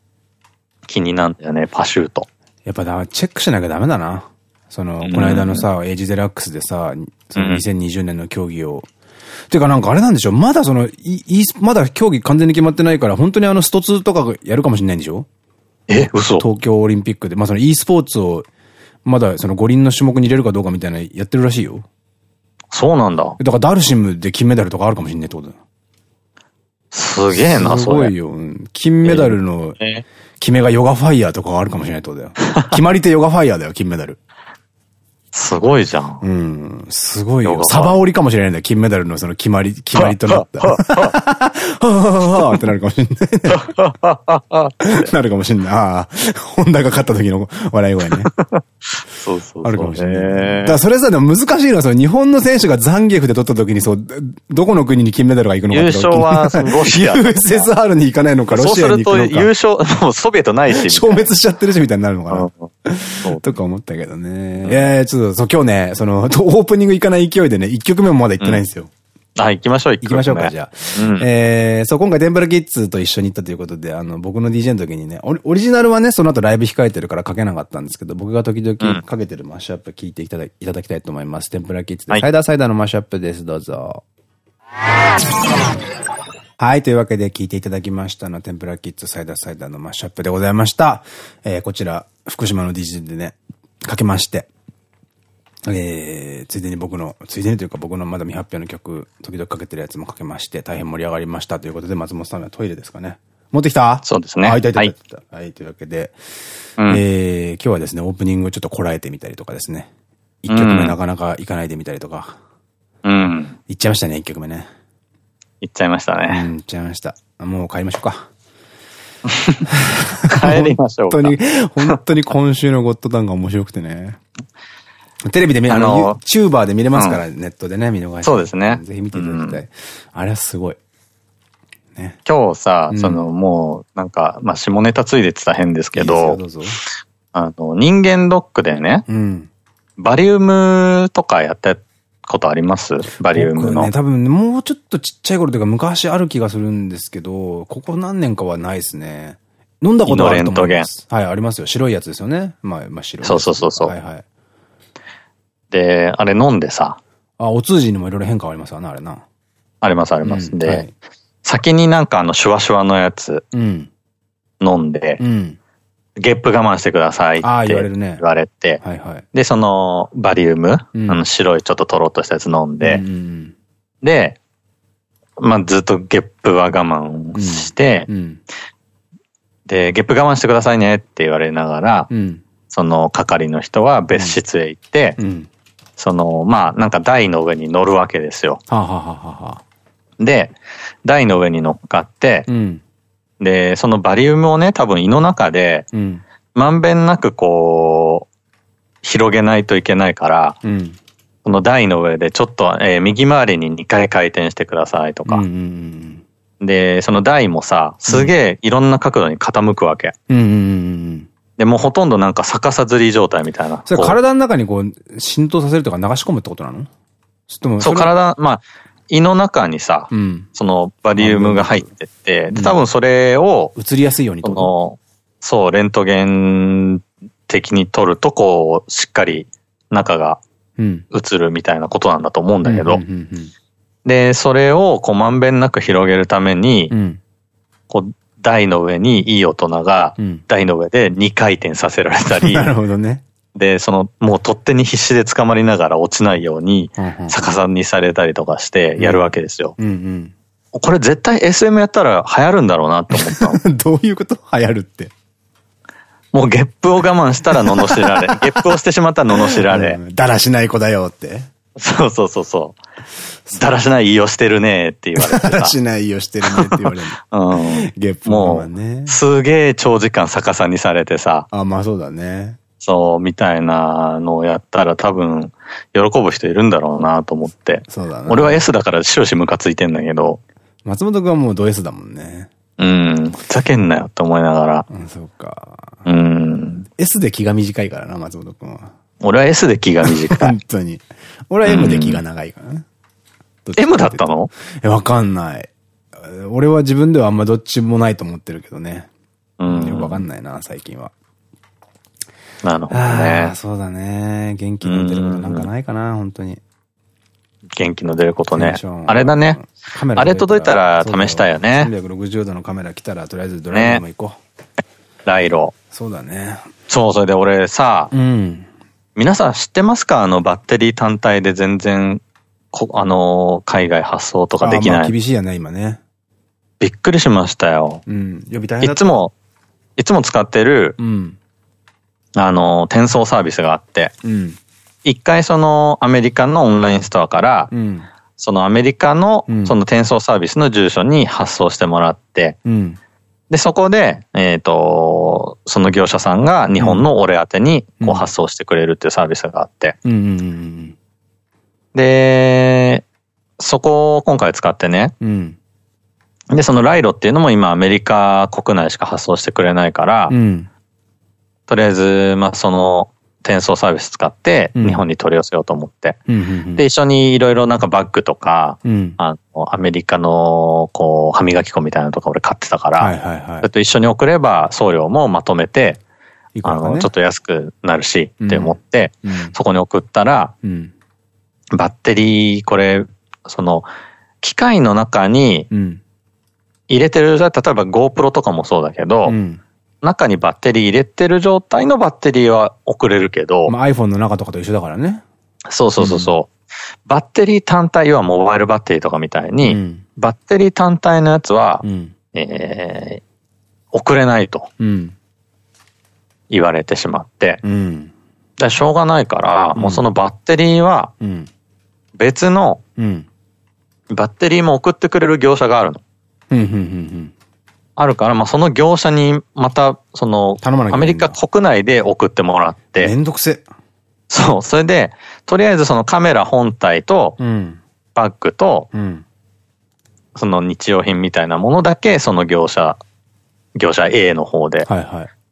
気になんだよね、パシュート。やっぱだ、チェックしなきゃダメだな。その、この間のさ、エイジデラックスでさ、その2020年の競技を。ていうかなんかあれなんでしょまだその、い、まだ競技完全に決まってないから、本当にあのスト2とかやるかもしれないんでしょ？え、嘘東京オリンピックで。まあその e スポーツを、まだその五輪の種目に入れるかどうかみたいなやってるらしいよ。そうなんだ。だからダルシムで金メダルとかあるかもしんないってことだよ。すげえな、それ。すごいよ。金メダルの決めがヨガファイヤーとかあるかもしれないってことだよ。決まり手ヨガファイヤーだよ、金メダル。すごいじゃん。うん。すごいよ。サバ折りかもしれないんだよ。金メダルのその決まり、決まりとなった。はぁってなるかもしれない。なるかもしれない。ああ、ホンダが勝った時の笑い声ね。そうそうあるかもしれない。だからそれさ、でも難しいのは、その日本の選手がザンギエフで取った時に、そう、どこの国に金メダルが行くのか優勝はロシア。USSR に行かないのか、ロシアに行くのか。そうすると優勝、もうソビエトないし。消滅しちゃってるし、みたいになるのかな。とか思ったけどね。いやいや、ちょっと今日ね、その、オープニング行かない勢いでね、1曲目もまだ行ってないんですよ。うん、あ、行きましょう、行きましょうか、じゃあ。うん、えー、そう、今回天ぷらキッズと一緒に行ったということで、あの、僕の DJ の時にね、オリジナルはね、その後ライブ控えてるからかけなかったんですけど、僕が時々かけてるマッシュアップ聞いていただいただきたいと思います。天ぷらキッズで、サイダーサイダーのマッシュアップです。どうぞ。はい。というわけで聞いていただきましたの、天ぷらキッズサイダーサイダーのマッシュアップでございました。えー、こちら、福島の DJ でね、かけまして。えー、ついでに僕の、ついでにというか僕のまだ未発表の曲、時々かけてるやつもかけまして、大変盛り上がりましたということで、松本さんはトイレですかね。持ってきた？そうですね。はい、いたいたはい、というわけで、うん、えー、今日はですね、オープニングをちょっとこらえてみたりとかですね。一曲目なかなか行かないでみたりとか。うん。行っちゃいましたね、一曲目ね。行っちゃいましたね。うん、行っちゃいました。もう帰りましょうか。帰りましょうか。本当に、本当に今週のゴッドタンが面白くてね。テレビで見、あの、チューバーで見れますから、うん、ネットでね、見逃して。そうですね。ぜひ見ていただきたい。うん、あれはすごい。ね。今日さ、うん、その、もう、なんか、まあ、下ネタついでってた変ですけど、いいどあの、人間ドックでね、バリウムとかやったことあります？バリウムの。ね、多分、もうちょっとちっちゃい頃というか、昔ある気がするんですけど、ここ何年かはないですね。飲んだことあると思います。はい、ありますよ。白いやつですよね。まあ、まあ白い。そうそうそうそう。はいはい。で、あれ飲んでさ。あ、お通じにもいろいろ変化ありますよね、あれな。ありますあります。うん、で、はい、先になんかあの、シュワシュワのやつ、飲んで、うん、ゲップ我慢してくださいって言われるね。言われて、はいはい、で、その、バリウム、うん、あの、白いちょっととろっとしたやつ飲んで、で、まあ、ずっとゲップは我慢して、で、ゲップ我慢してくださいねって言われながら、その係の人は別室へ行って、その、まあ、なんか台の上に乗るわけですよ。ははははで、台の上に乗っかって、うん、で、そのバリウムをね、多分胃の中で、まんべんなくこう、広げないといけないから、うん、この台の上でちょっと、えー、右回りに2回回転してくださいとか。で、その台もさ、すげえいろんな角度に傾くわけ。で、もうほとんどなんか逆さずり状態みたいな。それ体の中にこう、浸透させるとか流し込むってことなの？そう、体、まあ、胃の中にさ、うん、そのバリウムが入ってって、で、多分それを、映りやすいようにと。そう、レントゲン的に撮ると、こう、しっかり中が映るみたいなことなんだと思うんだけど、で、それをこうまんべんなく広げるために、うん、こう、台の上にいい大人が、台の上で2回転させられたり、なるほどね。で、その、もう取っ手に必死で捕まりながら落ちないように、逆さにされたりとかしてやるわけですよ。これ絶対 SM やったら流行るんだろうなって思った どういうこと？流行るって。もうゲップを我慢したら罵られ。ゲップをしてしまったら罵られ。だらしない子だよって。そうそうそうそう。だらしない言いをしてるねって言われて。だらしない言いをしてるねって言われる。うん。ゲップもね。すげえ長時間逆さにされてさ。あ、まあそうだね。そう、みたいなのをやったら多分、喜ぶ人いるんだろうなと思って。そうだね。俺は S だから少しムカついてんだけど。松本くんはもうド S だもんね。うん。ふざけんなよって思いながら。うん、そうか。うん。S で気が短いからな、松本くんは。俺は S で気が短い。本当に。俺は M で気が長いからね。M だったの？え、わかんない。俺は自分ではあんまどっちもないと思ってるけどね。うん。よくわかんないな、最近は。なるほどね。そうだね。元気の出ることなんかないかな、本当に。元気の出ることね。あれだね。あれ届いたら試したいよね。360度のカメラ来たら、とりあえずドライブも行こう。ライロ。そうだね。そう、それで俺さ、うん、皆さん知ってますか？あの、バッテリー単体で全然、こあの、海外発送とかできない。厳しいよね、今ね。びっくりしましたよ。うん。呼びたいいつも、いつも使ってる、うん、あの、転送サービスがあって、うん、一回そのアメリカのオンラインストアから、うん、そのアメリカのその転送サービスの住所に発送してもらって、うん、で、そこで、えっ、ー、と、その業者さんが日本の俺宛てにこう発送してくれるっていうサービスがあって。で、そこを今回使ってね。うん、で、そのライロっていうのも今アメリカ国内しか発送してくれないから、うん、とりあえず、まあその、転送サービス使って日本に取り寄せようと思って。で、一緒にいろいろなんかバッグとか、うん、あの、アメリカの、こう、歯磨き粉みたいなのとか俺買ってたから、それと一緒に送れば送料もまとめて、ね、あの、ちょっと安くなるしって思って、うん、そこに送ったら、うん、バッテリー、これ、その、機械の中に入れてる、例えば GoPro とかもそうだけど、うん中にバッテリー入れてる状態のバッテリーは送れるけど。まあ iPhone の中とかと一緒だからね。そうそうそうそう。うん、バッテリー単体はモバイルバッテリーとかみたいに、うん、バッテリー単体のやつは、うん、えー、送れないと。言われてしまって。うん、だしょうがないから、もうそのバッテリーは、別の、バッテリーも送ってくれる業者があるの。あるから、まあ、その業者にまた、その、アメリカ国内で送ってもらって。めんどくせ。そう。それで、とりあえずそのカメラ本体と、バッグと、うん、その日用品みたいなものだけ、その業者、業者 A の方で、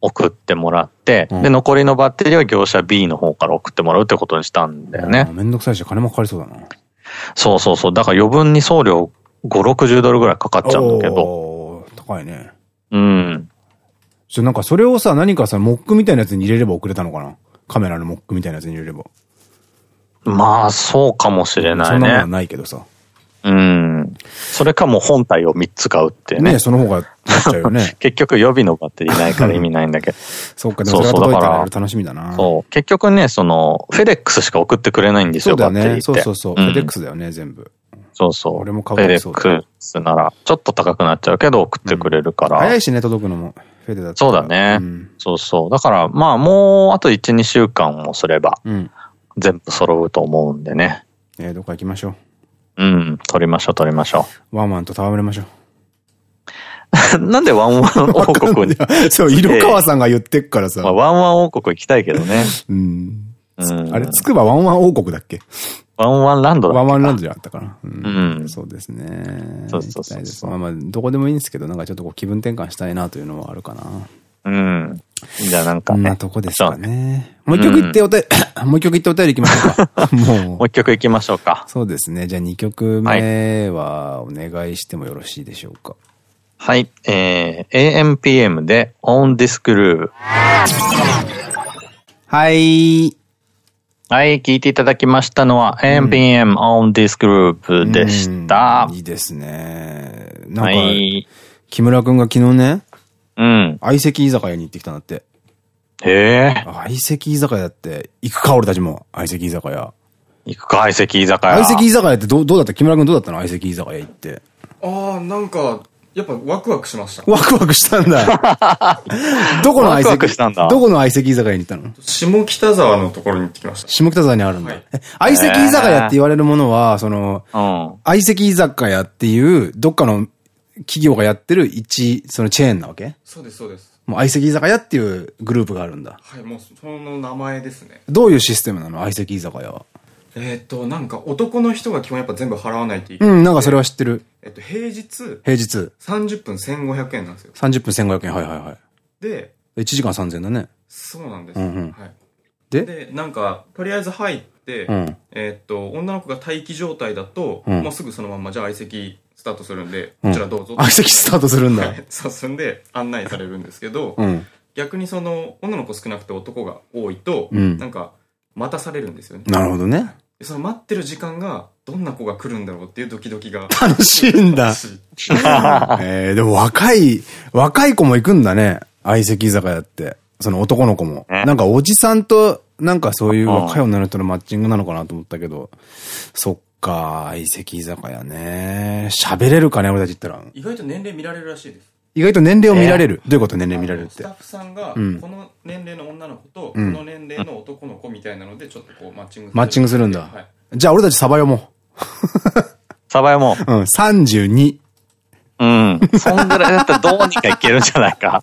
送ってもらって、で、残りのバッテリーは業者 B の方から送ってもらうってことにしたんだよね。めんどくさいし、金もかかりそうだな。そうそうそう。だから余分に送料5、60ドルぐらいかかっちゃうんだけど。高いね。うん。ちょ、なんかそれをさ、何かさ、モックみたいなやつに入れれば送れたのかな？カメラのモックみたいなやつに入れれば。まあ、そうかもしれないね。そんなのはないけどさ。うん。それかも本体を3つ買うってね。ねその方がなっちゃうよね。結局予備のバッテリーないから意味ないんだけど。そうか、でもそれが届いたら楽しみだな。そう。結局ね、その、フェデックスしか送ってくれないんですよ、そうだよね。そうそうそう。フェデックスだよね、全部。そうそう。俺も買うフェデックスなら、ちょっと高くなっちゃうけど送ってくれるから。うん、早いしね、届くのも。フェデだそうだね。うん、そうそう。だから、まあもうあと1、2週間もすれば、うん、全部揃うと思うんでね。えー、どっか行きましょう。うん、撮りましょう、撮りましょう。ワンワンと戯れましょう。なんでワンワン 王国にそう、色川さんが言ってっからさ。まあ、ワンワン王国行きたいけどね。うん。あれ、つくばワンワン王国だっけ？ワンワンランドだワンワンランドじゃなかったかな。うん。そうですね。そうそうそう。まあまあ、どこでもいいんですけど、なんかちょっとこう気分転換したいなというのはあるかな。うん。じゃあなんか、ね。なとこですかね。もう一曲言ってお便り、もう一曲言ってお便り行きましょうか。もう。もう一曲行きましょうか。そうですね。じゃあ二曲目はお願いしてもよろしいでしょうか。はい。えー、AMPM で On This Groove。はい。はい、聞いていただきましたのは、AMPM on this group でした。いいですね。なんか、はい、木村くんが昨日ね、うん。相席居酒屋に行ってきたんだって。へえ。相席居酒屋って、行くか俺たちも、相席居酒屋。行くか、相席居酒屋。相席居酒屋ってどう、どうだった？木村くんどうだったの？相席居酒屋行って。ああ、なんか、やっぱワクワクしました。ワクワクしたんだ。どこの相席？どこの相席居酒屋に行ったの？下北沢のところに行ってきました。下北沢にあるんだ。はい、相席居酒屋って言われるものは、その、相席居酒屋っていう、どっかの企業がやってる一、そのチェーンなわけ？そうです、そうです。もう相席居酒屋っていうグループがあるんだ。はい、もうその名前ですね。どういうシステムなの？相席居酒屋は。えっと、なんか男の人が基本やっぱ全部払わないといけない。うん、なんかそれは知ってる。えっと、平日。平日。30分1500円なんですよ。30分1500円、はいはいはい。で、1時間3000円だね。そうなんです。うんうん、はい。で？で、なんか、とりあえず入って、うん、えっと、女の子が待機状態だと、うん、もうすぐそのまま、じゃあ相席スタートするんで、こちらどうぞ。相席スタートするんだ。そうすんで、案内されるんですけど、逆にその、女の子少なくて男が多いと、なんか、待たされるんですよね。なるほどね。その待ってる時間がどんな子が来るんだろうっていうドキドキが。楽しいんだ。えー、でも若い、若い子も行くんだね。相席居酒屋って。その男の子も。なんかおじさんと、なんかそういう若い女の人のマッチングなのかなと思ったけど、そっか、相席居酒屋ね。喋れるかね、俺たち言ったら。意外と年齢見られるらしいです。意外と年齢を見られる。どういうこと？年齢見られるって。スタッフさんが、この年齢の女の子と、この年齢の男の子みたいなので、ちょっとこうマッチングマッチングするんだ。じゃあ俺たちサバ読もう。サバ読もう。うん、32。うん。そんぐらいだったらどうにかいけるんじゃないか。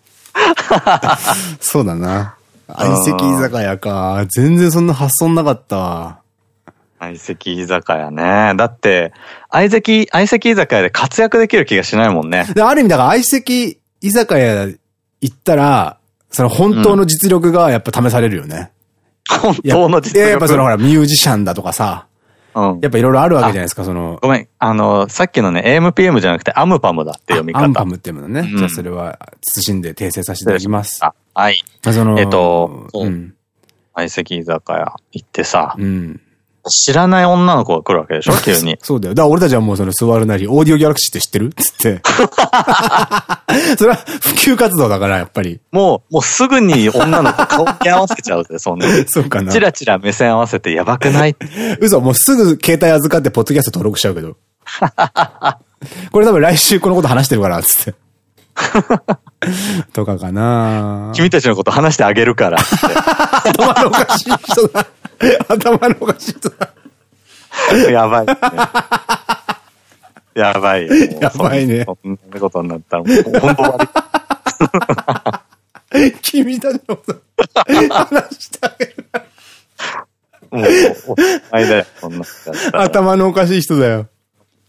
そうだな。相席居酒屋か。全然そんな発想なかったわ。相席居酒屋ね。だって、相席、相席居酒屋で活躍できる気がしないもんね。で、ある意味だから相席居酒屋行ったら、その本当の実力がやっぱ試されるよね。うん、本当の実力やっぱそのほら、ミュージシャンだとかさ。うん。やっぱいろいろあるわけじゃないですか、その。ごめん。あの、さっきのね、AMPM じゃなくて、アムパムだって読み方。アムパムっていうのね。うん、じゃあそれは、慎んで訂正させていただきます。はい。その、えっと、うん。相席居酒屋行ってさ、うん。知らない女の子が来るわけでしょ？急に。そうだよ。だから俺たちはもうその座るなり、オーディオギャラクシーって知ってる？つって。それは普及活動だから、やっぱり。もう、もうすぐに女の子顔に合わせちゃうぜ、そんな。そうかな。チラチラ目線合わせてやばくない？嘘、もうすぐ携帯預かってポッドキャスト登録しちゃうけど。これ多分来週このこと話してるから、つって。とかかな君たちのこと話してあげるから。頭のおかしい人だ。頭のおかしい人だ。やばい、ね。やばい。やばいね。そんなことになったら、もう本当悪い。君たちのこと話してあげる。もう、お前だよ、そんな。頭のおかしい人だよ。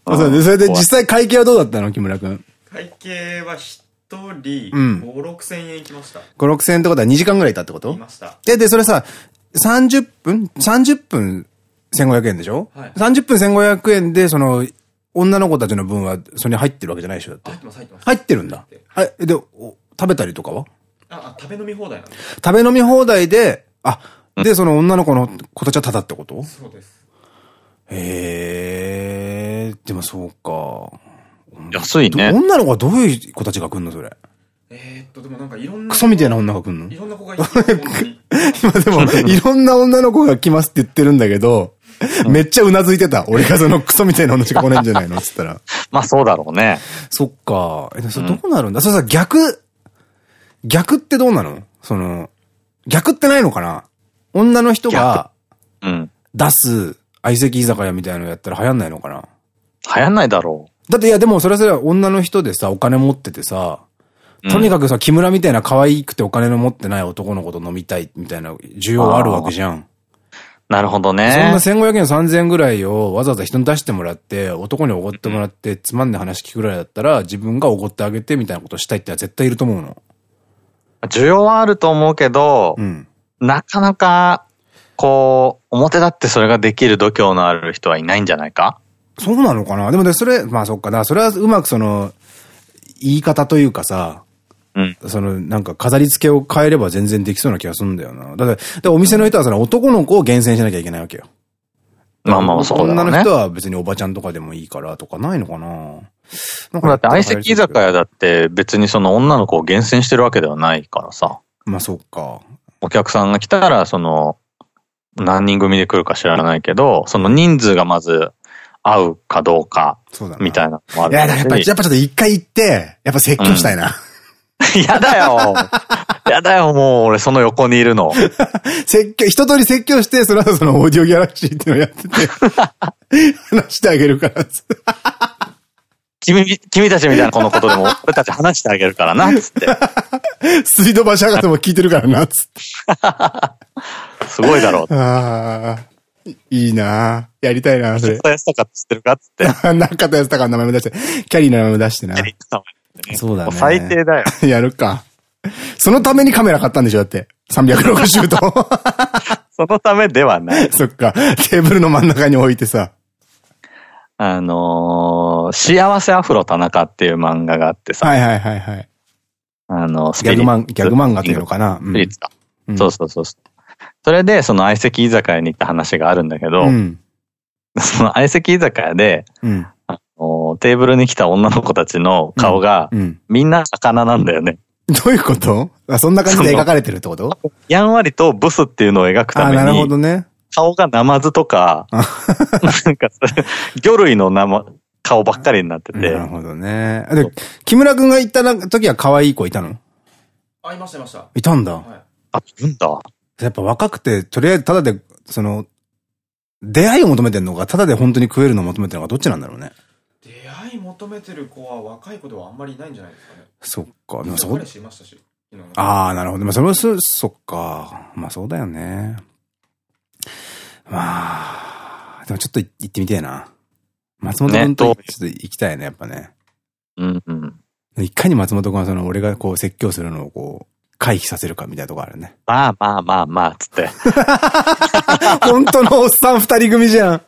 それで実際会計はどうだったの？木村くん。会計は一人、5、6千円いきました。5、6千円ってことは2時間ぐらいいたってこと？いました。で、で、それさ、30分 ?30 分1500円でしょ？はい。30分1500円で、その、女の子たちの分は、それに入ってるわけじゃないでしょだって。入ってます、入ってます。入ってるんだ。はい。で、食べたりとかは？あ、食べ飲み放題なんで食べ飲み放題で、あ、で、その女の子の子たちはタダってこと？そうです。へえ、でもそうか。安いね。女の子はどういう子たちが来んのそれ？えっと、でもなんかいろんな。クソみたいな女が来んの？いろんな子がいる。今でも、いろんな女の子が来ますって言ってるんだけど、めっちゃうなずいてた。俺がその クソみたいな女しか来ないんじゃないの？つったら。まあそうだろうね。そっか。え、それどうなるんだ、うん、それさ、逆、逆ってどうなの？その、逆ってないのかな？女の人が、うん。出す相席居酒屋みたいなのやったら流行んないのかな？流行んないだろう。だっていやでもそれはそれは女の人でさ、お金持っててさ、とにかくさ、木村みたいな可愛くてお金の持ってない男の子と飲みたいみたいな需要あるわけじゃん。なるほどね。そんな1500円3000円ぐらいをわざわざ人に出してもらって、男におごってもらって、つまんない話聞くぐらいだったら、自分がおごってあげてみたいなことしたいって絶対いると思うの。需要はあると思うけど、うん、なかなか、こう、表立ってそれができる度胸のある人はいないんじゃないか？そうなのかな？でもね、それ、まあそっかな。それはうまくその、言い方というかさ、うん、その、なんか飾り付けを変えれば全然できそうな気がするんだよな。だから、お店の人はその男の子を厳選しなきゃいけないわけよ。まあまあそうだね。女の人は別におばちゃんとかでもいいからとかないのかな？なんかだって相席居酒屋だって別にその女の子を厳選してるわけではないからさ。まあそっか。お客さんが来たら、その、何人組で来るか知らないけど、その人数がまず合うかどうか、みたいなのもあるいや、やっぱ、やっぱちょっと一回行って、やっぱ説教したいな。うん、やだよ。やだよ、もう俺その横にいるの。説教、一通り説教して、その後そのオーディオギャラクシーっていうのをやってて、話してあげるから。君、君たちみたいなこのことでも、俺たち話してあげるからな、つって。水道橋博士も聞いてるからな、つって。すごいだろう。いいなやりたいなそれ。中田康隆知ってるかっつって。中田康隆の名前も出して、キャリーの名前も出してな。そうだね。最低だよ。やるか。そのためにカメラ買ったんでしょだって。360度。そのためではない。そっか。テーブルの真ん中に置いてさ。あのー、幸せアフロ田中っていう漫画があってさ。はいはいはいはい。あの、ギャグ漫、ギャグ漫画っていうのかな。スピリッツだ。そうそうそう。それで、その相席居酒屋に行った話があるんだけど、うん、その相席居酒屋で、うん、あのテーブルに来た女の子たちの顔が、みんな魚なんだよね。どういうこと？あそんな感じで描かれてるってこと？やんわりとブスっていうのを描くために。なるほどね。顔がナマズとか、なんか、魚類の生、顔ばっかりになってて。なるほどね。で、木村くんが行った時は可愛い子いたの？あ、いました、いました。いたんだ。はい、あ、いるんだ。やっぱ若くて、とりあえずただで、その、出会いを求めてるのか、ただで本当に食えるのを求めてるのか、どっちなんだろうね。出会い求めてる子は若い子ではあんまりいないんじゃないですかね。そっか。でもそこしましたし。ああ、なるほど。まあ、それはそ、そっか。まあ、そうだよね。まあ、でもちょっと行ってみたいな。松本君とちょっと行きたいね、やっぱね。うんうん。いかに松本君はその、俺がこう説教するのをこう、回避させるかみたいなとこあるね。まあまあまあまあ、つって。本当のおっさん二人組じゃん。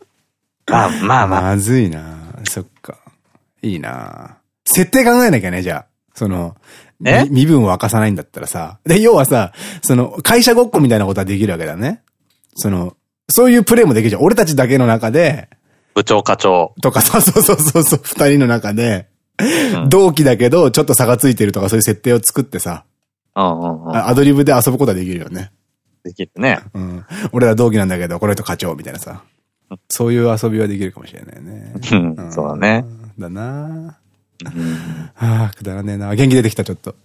まあまあまあ。まずいなそっか。いいな設定考えなきゃね、じゃあ。その、身分を明かさないんだったらさ。で、要はさ、その、会社ごっこみたいなことはできるわけだね。その、そういうプレイもできるじゃん。俺たちだけの中で。部長課長。とかさ、そうそうそうそう、二人の中で、同期だけど、ちょっと差がついてるとかそういう設定を作ってさ。アドリブで遊ぶことはできるよね。できるね。うん。俺ら同期なんだけど、この人課長みたいなさ。そういう遊びはできるかもしれないね。うん、そうだね。だなああ、くだらねえな。元気出てきた、ちょっと。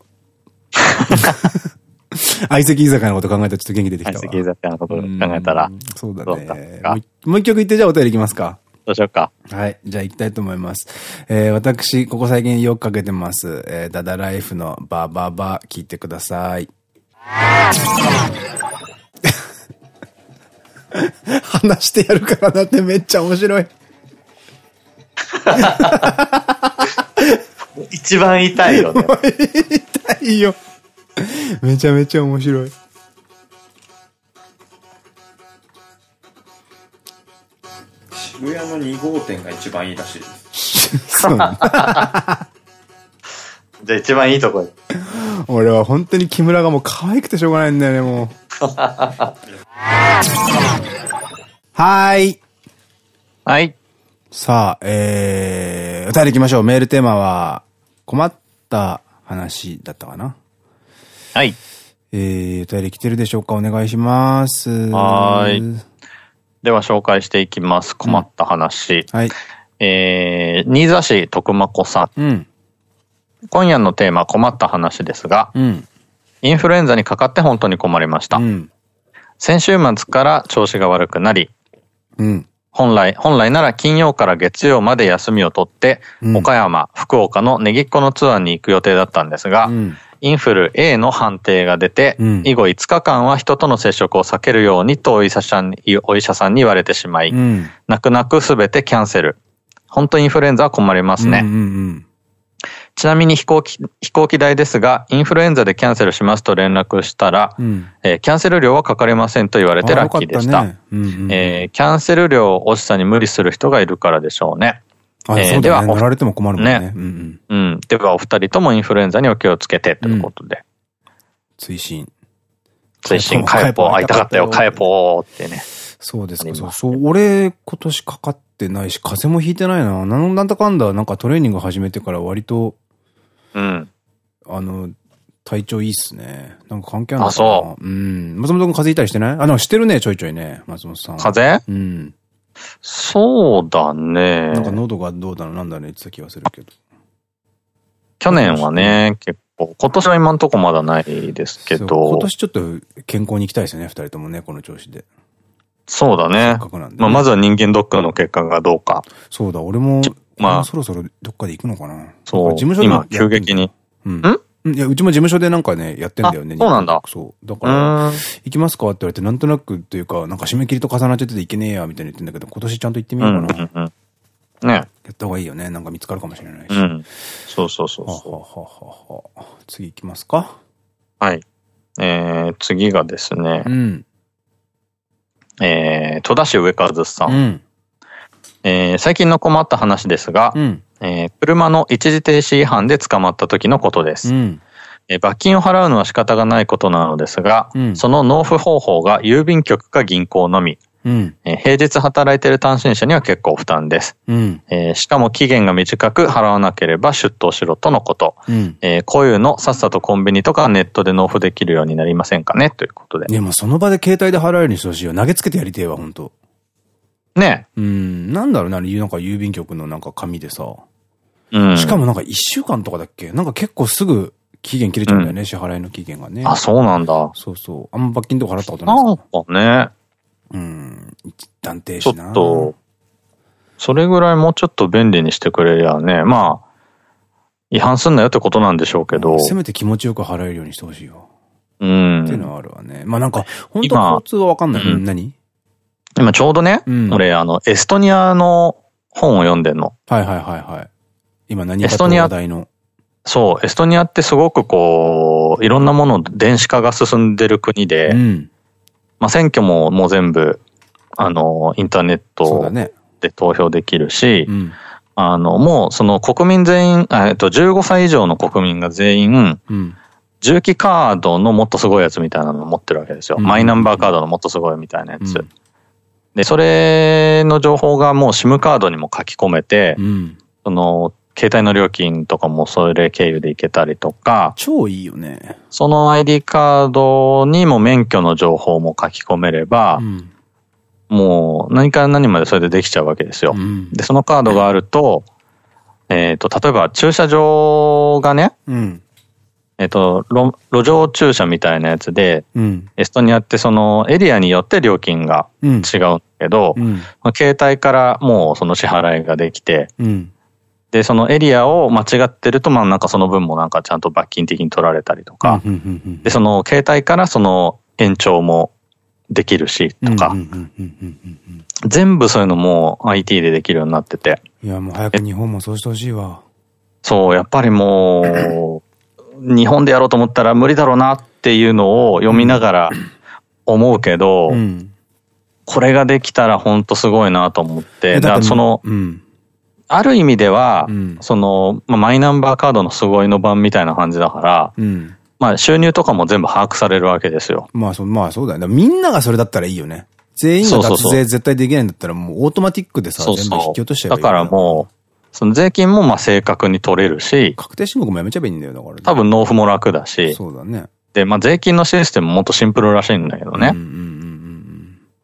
相席居酒屋のこと考えたらちょっと元気出てきたわ。相席居酒屋のこと考えたら。そうだね。もう一曲言ってじゃあお便りいきますか。どうしようか。はい。じゃあ行きたいと思います。えー、私、ここ最近よくかけてます。えー、ダダライフのバババ聞いてください。話してやるからなってめっちゃ面白い。一番痛いよね。痛いよ。めちゃめちゃ面白い。渋谷の2号店が一番いいらしいです。そうなんだ。じゃあ一番いいとこ俺は本当に木村がもう可愛くてしょうがないんだよね、もう。はーい。はい。さあ、えー、お便り行きましょう。メールテーマは、困った話だったかなはい。えー、お便り来てるでしょうか？お願いします。はい。では紹介していきます。困った話。うん、はい。えー、新座市徳間子さん。うん。今夜のテーマ、困った話ですが、うん、インフルエンザにかかって本当に困りました。うん、先週末から調子が悪くなり、うん。本来、本来なら金曜から月曜まで休みを取って、うん、岡山、福岡のネギっ子のツアーに行く予定だったんですが、うん、インフル A の判定が出て、うん、以後5日間は人との接触を避けるようにとお医者さんにお医者さんに言われてしまい、泣く泣くすべてキャンセル。本当インフルエンザは困りますね。ちなみに飛行機、飛行機代ですが、インフルエンザでキャンセルしますと連絡したら、うん、えー、キャンセル料はかかりませんと言われてラッキーでした。キャンセル料を惜しさに無理する人がいるからでしょうね。えー、ね、では、乗られても困るもんね。ねうん、うん、では、お二人ともインフルエンザにお気をつけてということで。追伸。追伸、カエポー、会いたかったよ、カエポーってね。そうですか、そう。俺、今年かかってないし、風邪もひいてないな。なんだかんだ、なんかトレーニング始めてから割と、うん。あの、体調いいっすね。なんか関係あるのかなあ、そう。うん。松本君風邪ひいたりしてない？あ、なんかしてるね、ちょいちょいね、松本さん。風邪？うん。そうだね。なんか喉がどうだろうなんだね言ってた気がするけど。去年はね、結構、今年は今んとこまだないですけど。今年ちょっと健康に行きたいですよね、二人ともね、この調子で。そうだね。ねまあ、まずは人間ドックの結果がどうか。そうだ、俺もまあ、そろそろどっかで行くのかなそう。事務所で今、急激に。うん。ん？いや、うちも事務所でなんかね、やってんだよね。そうなんだ。そう。だから、行きますかって言われて、なんとなくというか、なんか締め切りと重なっちゃってて行けねえや、みたいに言ってんだけど、今年ちゃんと行ってみようかな。ね。やった方がいいよね。なんか見つかるかもしれないし。うん。そうそうそうはははは次行きますかはい。えー、次がですね。うん。えー、戸田市上和さん。うん。えー、最近の困った話ですが、うん、えー、車の一時停止違反で捕まった時のことです。うんえ罰金を払うのは仕方がないことなのですが、うん、その納付方法が郵便局か銀行のみ。うん、え平日働いている単身者には結構負担です。うん、えしかも期限が短く払わなければ出頭しろとのこと。うん、えこういうのさっさとコンビニとかネットで納付できるようになりませんかね？ということで。でもその場で携帯で払えるようにしてほしいよ。投げつけてやりてえわ、本当ねうん。なんだろうな、なんか郵便局のなんか紙でさ。うん。しかもなんか一週間とかだっけ？なんか結構すぐ期限切れちゃうんだよね、うん、支払いの期限がね。あ、そうなんだ。そうそう。あんま罰金とか払ったことないですかなんかね。うん。一旦停止な。ちょっと、それぐらいもうちょっと便利にしてくれりゃね、まあ、違反すんなよってことなんでしょうけど。せめて気持ちよく払えるようにしてほしいよ。うん。っていうのはあるわね。まあなんか、本当交通はわかんない。うん、何？今ちょうどね、うん、俺、あの、エストニアの本を読んでんの。はいはいはいはい。今何かと話題の。そう、エストニアってすごくこう、いろんなもの電子化が進んでる国で、うん、まあ選挙ももう全部、あの、インターネットで投票できるし、ねうん、あの、もうその国民全員、えっと、15歳以上の国民が全員、うん。重機カードのもっとすごいやつみたいなのを持ってるわけですよ。マイナンバーカードのもっとすごいみたいなやつ。うん、で、それの情報がもう SIM カードにも書き込めて、うん、その、携帯の料金とかもそれ経由でいけたりとか。超いいよね。その ID カードにも免許の情報も書き込めれば、うん、もう何から何までそれでできちゃうわけですよ。うん、で、そのカードがあると、えっと、例えば駐車場がね、うん、えっと、路上駐車みたいなやつで、うん、エストニアってそのエリアによって料金が違うんだけど、うんまあ、携帯からもうその支払いができて、うん、で、そのエリアを間違ってると、まあなんかその分もなんかちゃんと罰金的に取られたりとか、で、その携帯からその延長もできるし、とか、全部そういうのも IT でできるようになってて。いや、もう早く日本もそうしてほしいわ。そう、やっぱりもう、日本でやろうと思ったら無理だろうなっていうのを読みながら思うけど、うん、これができたら本当すごいなと思って、だからその、うん、ある意味では、うん、その、まあ、マイナンバーカードのすごいの版みたいな感じだから、まあ収入とかも全部把握されるわけですよ。まあそ、まあそうだよね。みんながそれだったらいいよね。全員が脱税絶対できないんだったらもうオートマティックでさ、全部引き落としちゃえばいい。だからもう、その税金もまあ正確に取れるし。確定申告もやめちゃえばいいんだよ、だから、ね。多分納付も楽だし。そうだね。で、まあ税金のシステムももっとシンプルらしいんだけどね。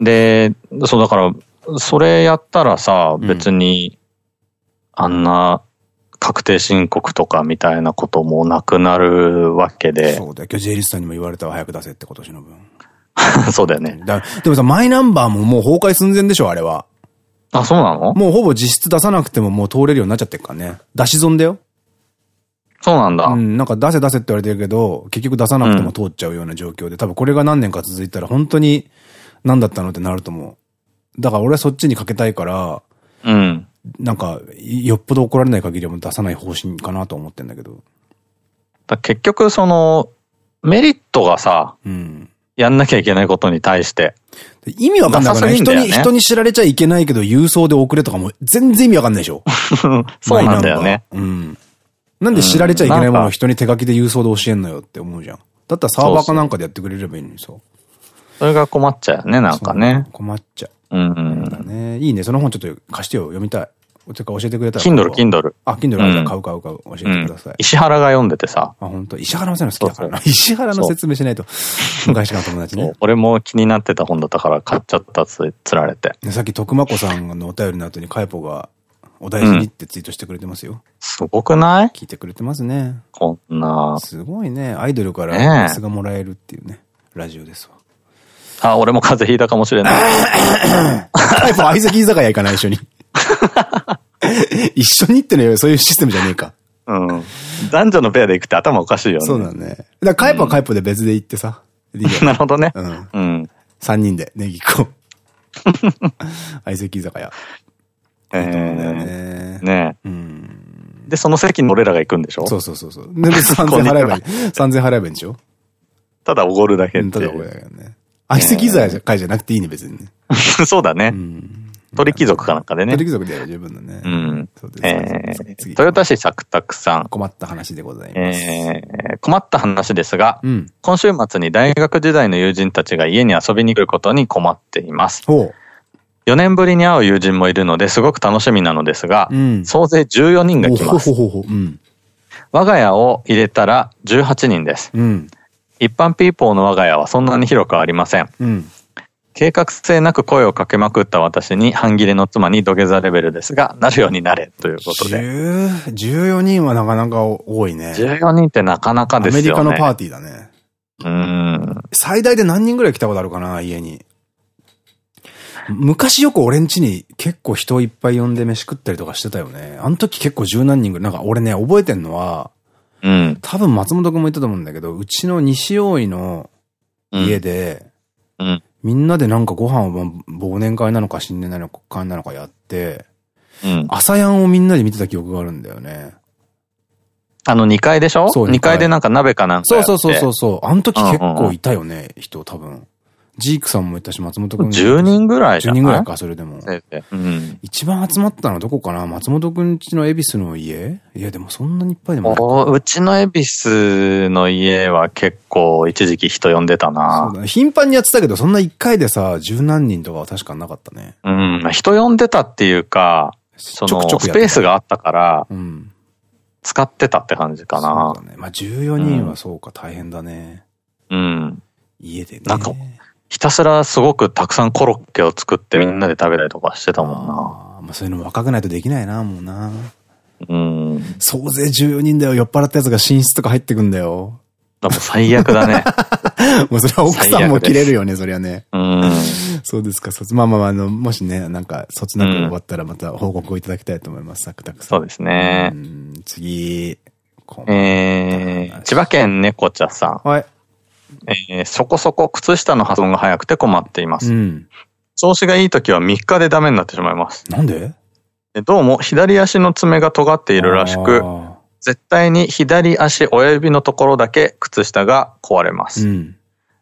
で、そうだから、それやったらさ、別に、あんな確定申告とかみたいなこともなくなるわけで。そうだよ。今日税理士さんにも言われたわ、早く出せって今年の分。そうだよね。だでもさ、マイナンバーももう崩壊寸前でしょ、あれは。あ、そうなの？もうほぼ実質出さなくてももう通れるようになっちゃってるからね。出し損だよ。そうなんだ。うん、なんか出せ出せって言われてるけど、結局出さなくても通っちゃうような状況で、多分これが何年か続いたら本当に何だったのってなると思う。だから俺はそっちにかけたいから、うん。なんか、よっぽど怒られない限りは出さない方針かなと思ってんだけど。結局その、メリットがさ、うん。やんなきゃいけないことに対して。意味わかんない？ね、人に、人に知られちゃいけないけど郵送で送れとかも全然意味わかんないでしょ そうなんだよね。うん。なんで知られちゃいけないものを人に手書きで郵送で教えんのよって思うじゃん。だったらサーバーかなんかでやってくれればいいのにさ。それが困っちゃうよね、なんかね。困っちゃう。うん。いいね。その本ちょっと貸してよ。読みたい。てか教えてくれたら。Kindle、Kindle。あ、Kindle あ、じゃ買う買う買う。教えてください。石原が読んでてさ。あ、本当？石原のそういうの好きだからな。石原の説明しないと。昔の友達ね。俺も気になってた本だったから買っちゃったつ、つられて。さっき徳間子さんのお便りの後にカイポが、お大事にってツイートしてくれてますよ。すごくない？聞いてくれてますね。こんな。すごいね。アイドルからメスがもらえるっていうね。ラジオですわ。あ、俺も風邪ひいたかもしれない。カイポ相席居酒屋行かない一緒に。一緒にってのよ、そういうシステムじゃねえか。うん。男女のペアで行くって頭おかしいよね。そうだね。だからカイポはカイポで別で行ってさ。なるほどね。うん。うん。三人でネギ粉。相席居酒屋。ええねえ。うん。で、その席に俺らが行くんでしょ？そうそうそうそう。で、3000払えばいい。3000払えばいいんでしょ？ただおごるだけただおごるだけね。相席居酒屋じゃなくていいね、別にね。そうだね。鳥貴族かなんかでね。鳥貴族で十分だね。うん。そうです。えー、豊田市作拓さん。困った話でございます。えー、困った話ですが、うん、今週末に大学時代の友人たちが家に遊びに来ることに困っています。ほう。4年ぶりに会う友人もいるのですごく楽しみなのですが、うん、総勢14人が来ます。我が家を入れたら18人です。うん、一般ピーポーの我が家はそんなに広くありません。うん、計画性なく声をかけまくった私に半切れの妻に土下座レベルですが、なるようになれということで。14人はなかなか多いね。14人ってなかなかですよね。アメリカのパーティーだね。うん。最大で何人ぐらい来たことあるかな、家に。昔よく俺ん家に結構人いっぱい呼んで飯食ったりとかしてたよね。あの時結構十何人ぐらい。なんか俺ね、覚えてんのは、うん。多分松本君も言ったと思うんだけど、うちの西大井の家で、うん。みんなでなんかご飯を忘年会なのか新年なのかなのかやって、うん。朝やんをみんなで見てた記憶があるんだよね。あの2階でしょ？そう、2階でなんか鍋かなんかそうそうそうそうそう。あの時結構いたよね、人多分。ジークさんもいたし、松本くん。10人ぐらいじゃない ?10 人ぐらいか、それでも。うん。一番集まったのはどこかな？松本くんちの恵比寿の家？いや、でもそんなにいっぱいでもないうちの恵比寿の家は結構一時期人呼んでたなそうだね。頻繁にやってたけど、そんな一回でさ、十何人とかは確かなかったね。うん。人呼んでたっていうか、その、スペースがあったから、うん。使ってたって感じかな。そうだね。まあ14人はそうか、大変だね。うん。家でね。なんか、ひたすらすごくたくさんコロッケを作ってみんなで食べたりとかしてたもんな。あまあそういうの若くないとできないな、もうな。うん。総勢14人だよ。酔っ払ったやつが寝室とか入ってくんだよ。もう最悪だね。もうそれは奥さんも切れるよね、そりゃね。うん。そうですか、卒。まあまあまあ、あの、もしね、なんか、卒なく終わったらまた報告をいただきたいと思います。サクタクさん。そうですね。次。えー、千葉県猫茶さん。はい。えー、そこそこ靴下の発音が早くて困っています。うん、調子がいい時は3日でダメになってしまいます。なんで？どうも左足の爪が尖っているらしく、絶対に左足親指のところだけ靴下が壊れます。うん、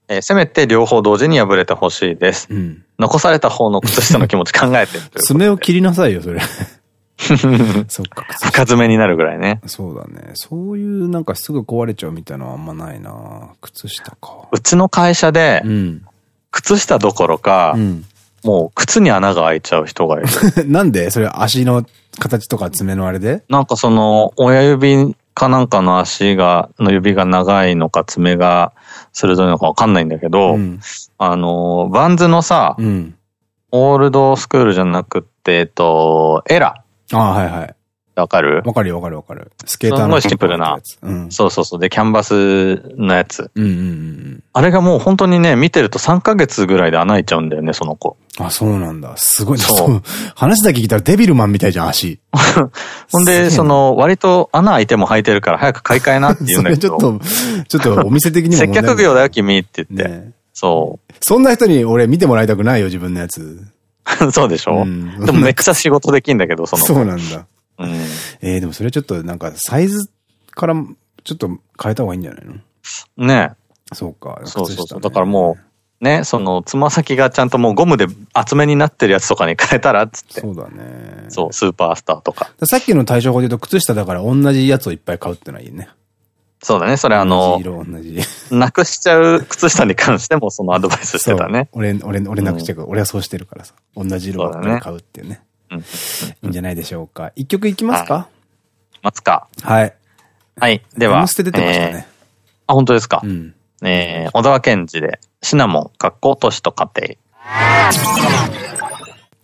えー、せめて両方同時に破れてほしいです。うん、残された方の靴下の気持ち考えて 爪を切りなさいよ、それ。そっか。深爪になるぐらいね。そうだね。そういうなんかすぐ壊れちゃうみたいなのはあんまないな靴下か。うちの会社で、靴下どころか、うん、もう靴に穴が開いちゃう人がいる。なんで？それ足の形とか爪のあれで？なんかその、親指かなんかの足が、の指が長いのか爪が鋭いのかわかんないんだけど、うん、あの、バンズのさ、うん、オールドスクールじゃなくて、えっと、エラ。ああ、はいはい。わかる？わかるよ、わかるわかる。スケーターの。すごいシンプルな。うん、そうそうそう。で、キャンバスのやつ。うんうんうん。あれがもう本当にね、見てると3ヶ月ぐらいで穴開いちゃうんだよね、その子。あ、そうなんだ。すごい。そう。話だけ聞いたらデビルマンみたいじゃん、足。ほんで、その、割と穴開いても履いてるから早く買い替えなって言うんだけど。ちょっと、ちょっとお店的にも。接客業だよ、君って言って。ね、そう。そんな人に俺見てもらいたくないよ、自分のやつ。そうでしょ、うん、でもめっちゃ仕事できんだけど、その。そうなんだ。うん。えー、でもそれちょっとなんかサイズからちょっと変えた方がいいんじゃないの？ねそうか。そうそうそう。だからもう、ね、その、つま先がちゃんともうゴムで厚めになってるやつとかに変えたらっつって。そうだね。そう、スーパースターとか。さっきの対処法で言うと、靴下だから同じやつをいっぱい買うってのはいいね。そうだね。それあの。なくしちゃう靴下に関してもそのアドバイスしてたね。俺、俺、俺なくしちゃう、うん、俺はそうしてるからさ。同じ色を買うっていうね。いいんじゃないでしょうか。一曲いきますか？待つか。はい。はい。では。ムステ出てましたね。あ、本当ですか？うん。えー、小沢健二で、シナモン、かっこ、都市と家庭。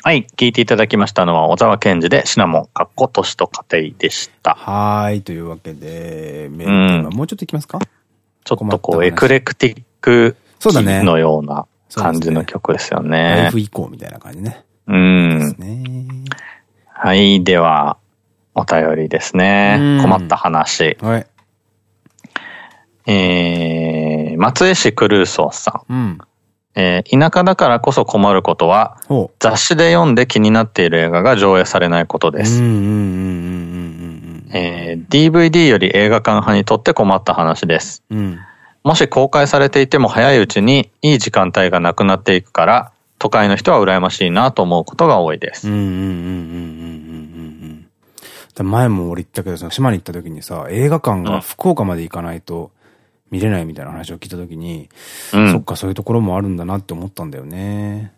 はい。聞いていただきましたのは、小沢健二で、シナモン、かっこ、都市と家庭でした。はい。というわけで、メールもうちょっといきますか？ちょっとこう、エクレクティック。のような感じの曲ですよね。ライフ以降みたいな感じね。うん。ね、はい。では、お便りですね。困った話。はい。えー、松江市クルーソーさん。うん。えー、田舎だからこそ困ることは、雑誌で読んで気になっている映画が上映されないことです。DVD より映画館派にとって困った話です。うん、もし公開されていても早いうちにいい時間帯がなくなっていくから、都会の人は羨ましいなと思うことが多いです。前も俺言ったけど、その島に行った時にさ、映画館が福岡まで行かないと見れないみたいな話を聞いた時に、うん、そっか、そういうところもあるんだなって思ったんだよね。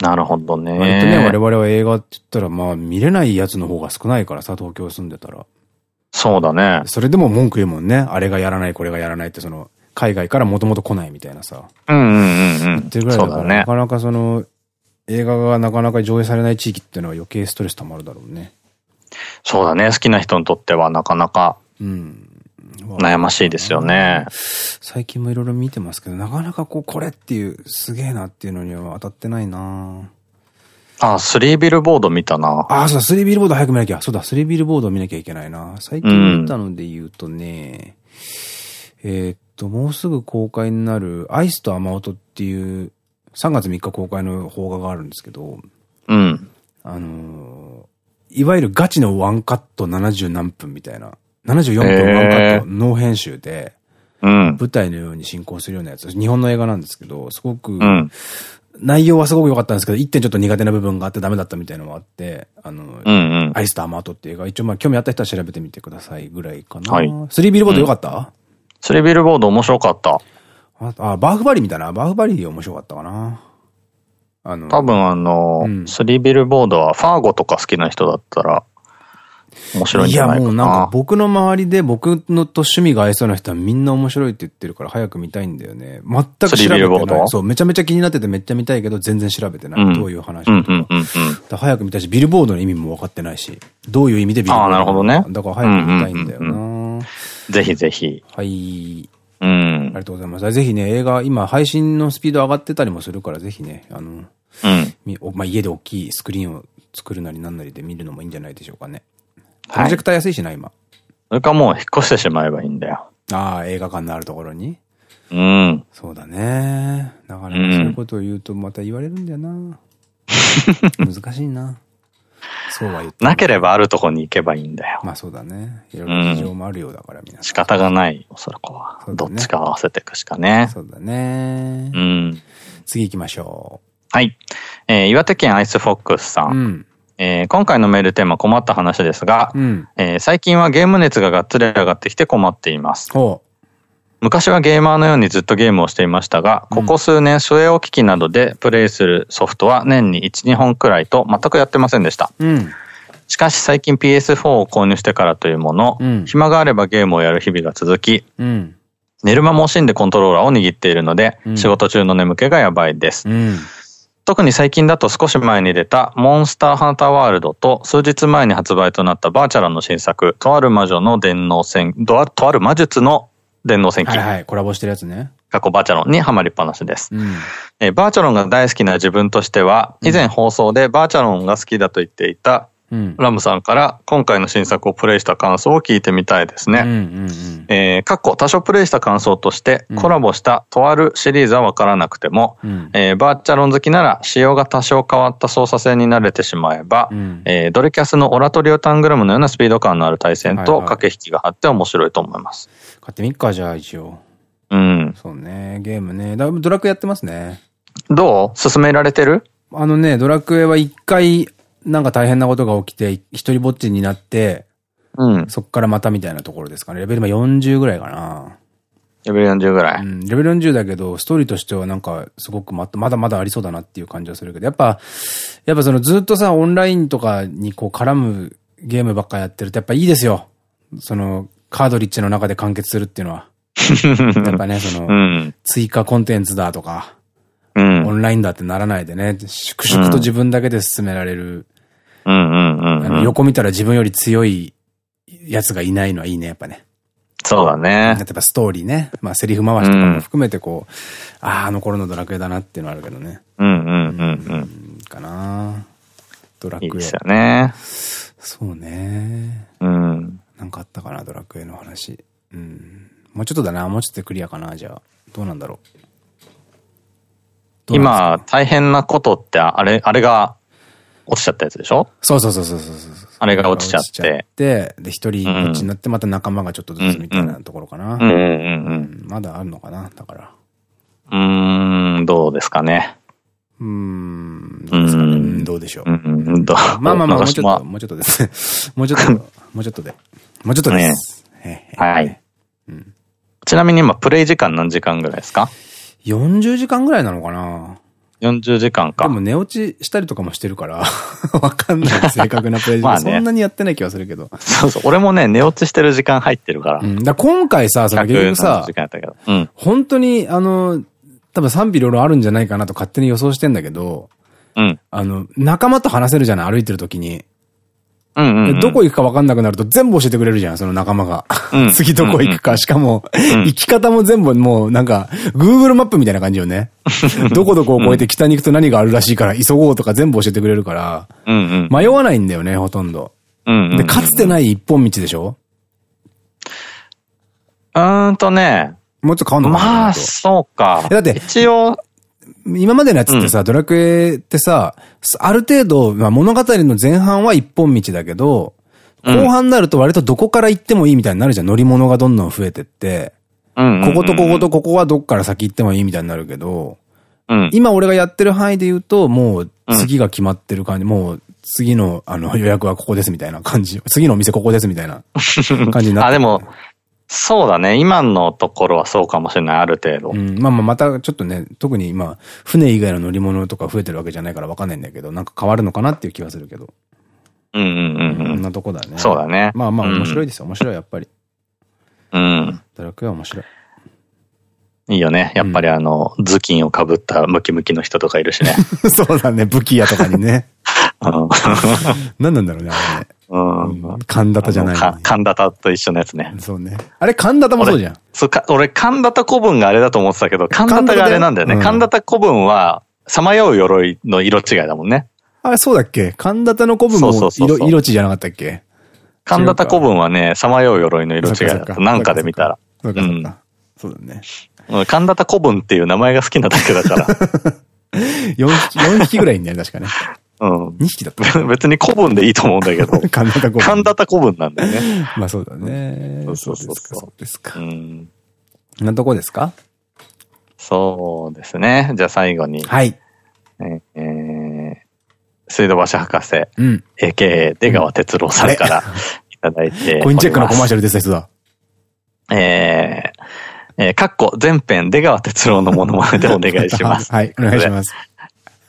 なるほどね。割とね、我々は映画って言ったら、まあ見れないやつの方が少ないからさ、東京住んでたら。そうだね。それでも文句言うもんね。あれがやらない、これがやらないって、その、海外からもともと来ないみたいなさ。うんうんうんうん。言ってるぐらいだから、ね、なかなかその、映画がなかなか上映されない地域っていうのは余計ストレス溜まるだろうね。そうだね。好きな人にとってはなかなか。うん。悩ましいですよね。最近もいろいろ見てますけど、なかなかこう、これっていう、すげえなっていうのには当たってないなあ、スリービルボード見たな。あ、そうだ、スリービルボード早く見なきゃ。そうだ、スリービルボード見なきゃいけないな。最近見たので言うとね、うん、えっと、もうすぐ公開になる、アイスと雨音っていう、3月3日公開の邦画があるんですけど、うん。あのいわゆるガチのワンカット70何分みたいな、74分ワンカット、ノー編集で、うん、舞台のように進行するようなやつ、日本の映画なんですけど、すごく、うん、内容はすごく良かったんですけど、一点ちょっと苦手な部分があってダメだったみたいなのもあって、あの、うんうん、アイスとアマートっていう映画、一応まあ興味あった人は調べてみてくださいぐらいかな。はい。スリービルボード良かった、うん、スリービルボード面白かった。あ、あバーフバリーみたいな。バーフバリー面白かったかな。あの、多分あの、うん、スリービルボードはファーゴとか好きな人だったら、面白いんじゃないかな。いやもうなんか僕の周りで僕のと趣味が合いそうな人はみんな面白いって言ってるから早く見たいんだよね。全く調べてない。そう、めちゃめちゃ気になっててめっちゃ見たいけど全然調べてない。うん、どういう話とか。早く見たいし、ビルボードの意味も分かってないし、どういう意味でビルボードああ、なるほどね。だから早く見たいんだよな。ぜひぜひ。はい。うん。ありがとうございます。ぜひね、映画、今配信のスピード上がってたりもするから、ぜひね、あの、うん。まあ、家で大きいスクリーンを作るなりなんなりで見るのもいいんじゃないでしょうかね。プロジェクター安いしな、今。それかもう引っ越してしまえばいいんだよ。ああ、映画館のあるところにうん。そうだね。だからそういうことを言うとまた言われるんだよな。難しいな。そうは言って。なければあるとこに行けばいいんだよ。まあそうだね。いろいろ事情もあるようだから、皆さん。仕方がないよ、それこは。どっちか合わせていくしかね。そうだね。うん。次行きましょう。はい。えー、岩手県アイスフォックスさん。うんえー、今回のメールテーマ困った話ですが、うん、えー、最近はゲーム熱ががっつり上がってきて困っています。昔はゲーマーのようにずっとゲームをしていましたが、ここ数年据え置き機などでプレイするソフトは年に1、2本くらいと全くやってませんでした。うん、しかし最近 PS4 を購入してからというもの、うん、暇があればゲームをやる日々が続き、うん、寝る間も惜しんでコントローラーを握っているので、仕事中の眠気がやばいです。特に最近だと少し前に出たモンスターハンターワールドと数日前に発売となったバーチャルの新作、とある魔女の電脳戦、とある魔術の電脳戦記。はいはい、コラボしてるやつね。過去バーチャロンにハマりっぱなしです。うん、えバーチャロンが大好きな自分としては、以前放送でバーチャロンが好きだと言っていたラムさんから今回の新作をプレイした感想を聞いてみたいですね。えかっこ多少プレイした感想として、コラボしたとあるシリーズはわからなくても、うん、えー、バーチャロン好きなら仕様が多少変わった操作性に慣れてしまえば、うん、えー、ドレキャスのオラトリオタングラムのようなスピード感のある対戦と駆け引きがあって面白いと思います。買ってみっか、じゃあ一応。うん。そうね、ゲームね。ドラクエやってますね。どう？進められてる？あのね、ドラクエは一回なんか大変なことが起きて、一人ぼっちになって、うん。そっからまたみたいなところですかね。レベル40ぐらいかな。レベル40ぐらい。うん。レベル40だけど、ストーリーとしてはなんか、すごくままだまだありそうだなっていう感じはするけど、やっぱ、やっぱそのずっとさ、オンラインとかにこう絡むゲームばっかやってるとやっぱいいですよ。その、カードリッジの中で完結するっていうのは。やっぱね、その、うん、追加コンテンツだとか、うん、オンラインだってならないでね、粛々と自分だけで進められる横見たら自分より強いやつがいないのはいいね、やっぱね。そうだね。例えばストーリーね。まあセリフ回しとかも含めてこう、うん、ああ、あの頃のドラクエだなっていうのはあるけどね。うんうんうんうん。かなドラクエ。いいですよね。そうね。うん。なんかあったかな、ドラクエの話。うん。もうちょっとだな、もうちょっとクリアかな、じゃあ。どうなんだろう。今、大変なことって、あれ、あれが落ちちゃったやつでしょ？そうそうそうそうそうあれが落ちちゃって。で、で、一人ぼっちになってまた仲間がちょっとずつみたいなところかな。うんうんうん。まだあるのかな？だから。うーん、どうですかね。うーん、どうですかね。どうでしょう。うん、どう？まあまあまあ、もうちょっと、もうちょっとですね。もうちょっと、もうちょっとで。もうちょっとです。はい。ちなみに今、プレイ時間何時間ぐらいですか ?40 時間ぐらいなのかな40時間か。でも寝落ちしたりとかもしてるから、わかんない。正確なプレイ時間。まあね、そんなにやってない気はするけど。そうそう。俺もね、寝落ちしてる時間入ってるから。うん、だ今回さ、その結局さ、うん、本当に、あの、多分賛否両論あるんじゃないかなと勝手に予想してんだけど、うん。あの、仲間と話せるじゃない、歩いてる時に。どこ行くか分かんなくなると全部教えてくれるじゃん、その仲間が。次どこ行くか、しかも、行き方も全部もうなんか、Google マップみたいな感じよね。どこどこを越えて北に行くと何があるらしいから急ごうとか全部教えてくれるから、迷わないんだよね、ほとんど。で、かつてない一本道でしょ？うーんとね。もうちょっと変わんのかなまあ、そうか。だって、一応、今までのやつってさ、うん、ドラクエってさ、ある程度、まあ、物語の前半は一本道だけど、後半になると割とどこから行ってもいいみたいになるじゃん。乗り物がどんどん増えてって。こことこことここはどっから先行ってもいいみたいになるけど、うん、今俺がやってる範囲で言うと、もう次が決まってる感じ、もう次のあの予約はここですみたいな感じ。次のお店ここですみたいな感じになって。あ、でも、そうだね。今のところはそうかもしれない、ある程度。うん。まあまあ、またちょっとね、特に今、船以外の乗り物とか増えてるわけじゃないからわかんないんだけど、なんか変わるのかなっていう気はするけど。うんうんうんうん。こんなとこだね。そうだね。まあまあ、面白いですよ。面白い、やっぱり。うん。ドラクエは面白い。いいよね。やっぱりあの、頭巾をかぶったムキムキの人とかいるしね。そうだね。武器屋とかにね。何なんだろうね、あれね。うん。神田田じゃない。神田田と一緒のやつね。そうね。あれ、神田田もそうじゃん。そうか、俺、神田田古文があれだと思ってたけど、神田田があれなんだよね。神田田古文は、さまよう鎧の色違いだもんね。あれ、そうだっけ？神田田の古文も色、色地じゃなかったっけ？神田田古文はね、さまよう鎧の色違いだった。なんかで見たら。そうか、そうか。そうだね。神田田古文っていう名前が好きなだけだから。4匹、4匹ぐらいいんだよ、確かね。うん。2匹だった。別に古文でいいと思うんだけど。神田古文。神田古文なんだよね。まあそうだね。そうそうそう。そうですか。うん。なとこですか？そうですね。じゃあ最後に。はい。えー、水道橋博士。うん。AKA 出川哲郎さんからいただいて。コインチェックのコマーシャルです、人だ。えー、えー、かっこ全編出川哲郎のものまねでお願いします。はい、お願いします。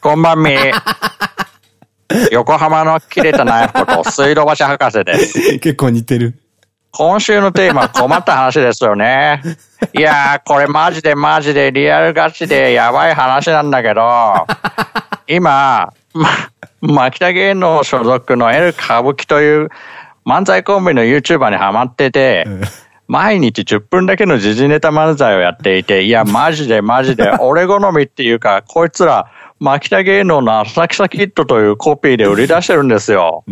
こんばんみ。横浜の切れたナイフこと水道橋博士です。結構似てる。今週のテーマ困った話ですよね。いやー、これマジでマジでリアルガチでやばい話なんだけど、今、ま、牧田芸能所属の L 歌舞伎という漫才コンビの YouTuber にハマってて、毎日10分だけの時事ネタ漫才をやっていて、いや、マジでマジで、俺好みっていうか、こいつら、牧田芸能の浅草キッドというコピーで売り出してるんですよ。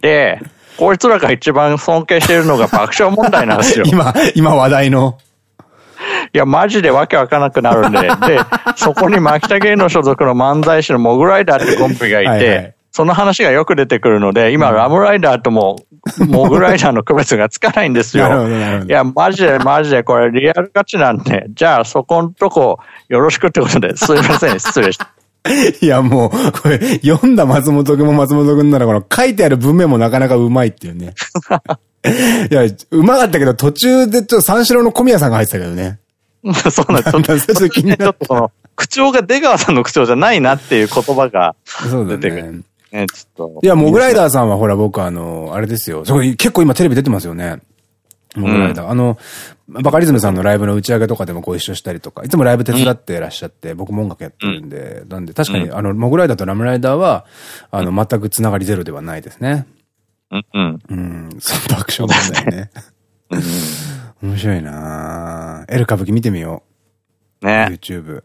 で、こいつらが一番尊敬しているのが爆笑問題なんですよ。今、今話題の。いや、マジでわけわからなくなるんで。で、そこに牧田芸能所属の漫才師のモグライダーってコンビがいて、はいはい、その話がよく出てくるので、今、ラムライダーとも、モグライダーの区別がつかないんですよ。いや、マジでマジでこれリアル価値なんで、じゃあそこんとこよろしくってことで、すいません、失礼し いや、もう、これ、読んだ松本くんも松本くんなら、この書いてある文面もなかなかうまいっていうね。いや、うまかったけど、途中でちょっと三四郎の小宮さんが入ってたけどね。そうなんです。ちょっとその、口調が出川さんの口調じゃないなっていう言葉が出てくる。ね、ちょっと。いや、モグライダーさんはほら、僕あの、あれですよ。そ結構今テレビ出てますよね。モグライダー。うん、あの、バカリズムさんのライブの打ち上げとかでもご一緒したりとか、いつもライブ手伝ってらっしゃって、うん、僕も音楽やってるんで、うん、なんで確かに、あの、モグライダーとラムライダーは、あの、全く繋がりゼロではないですね。うん。うん。うん、その爆笑問題ね。うん。面白いなエル歌舞伎見てみよう。ね。YouTube。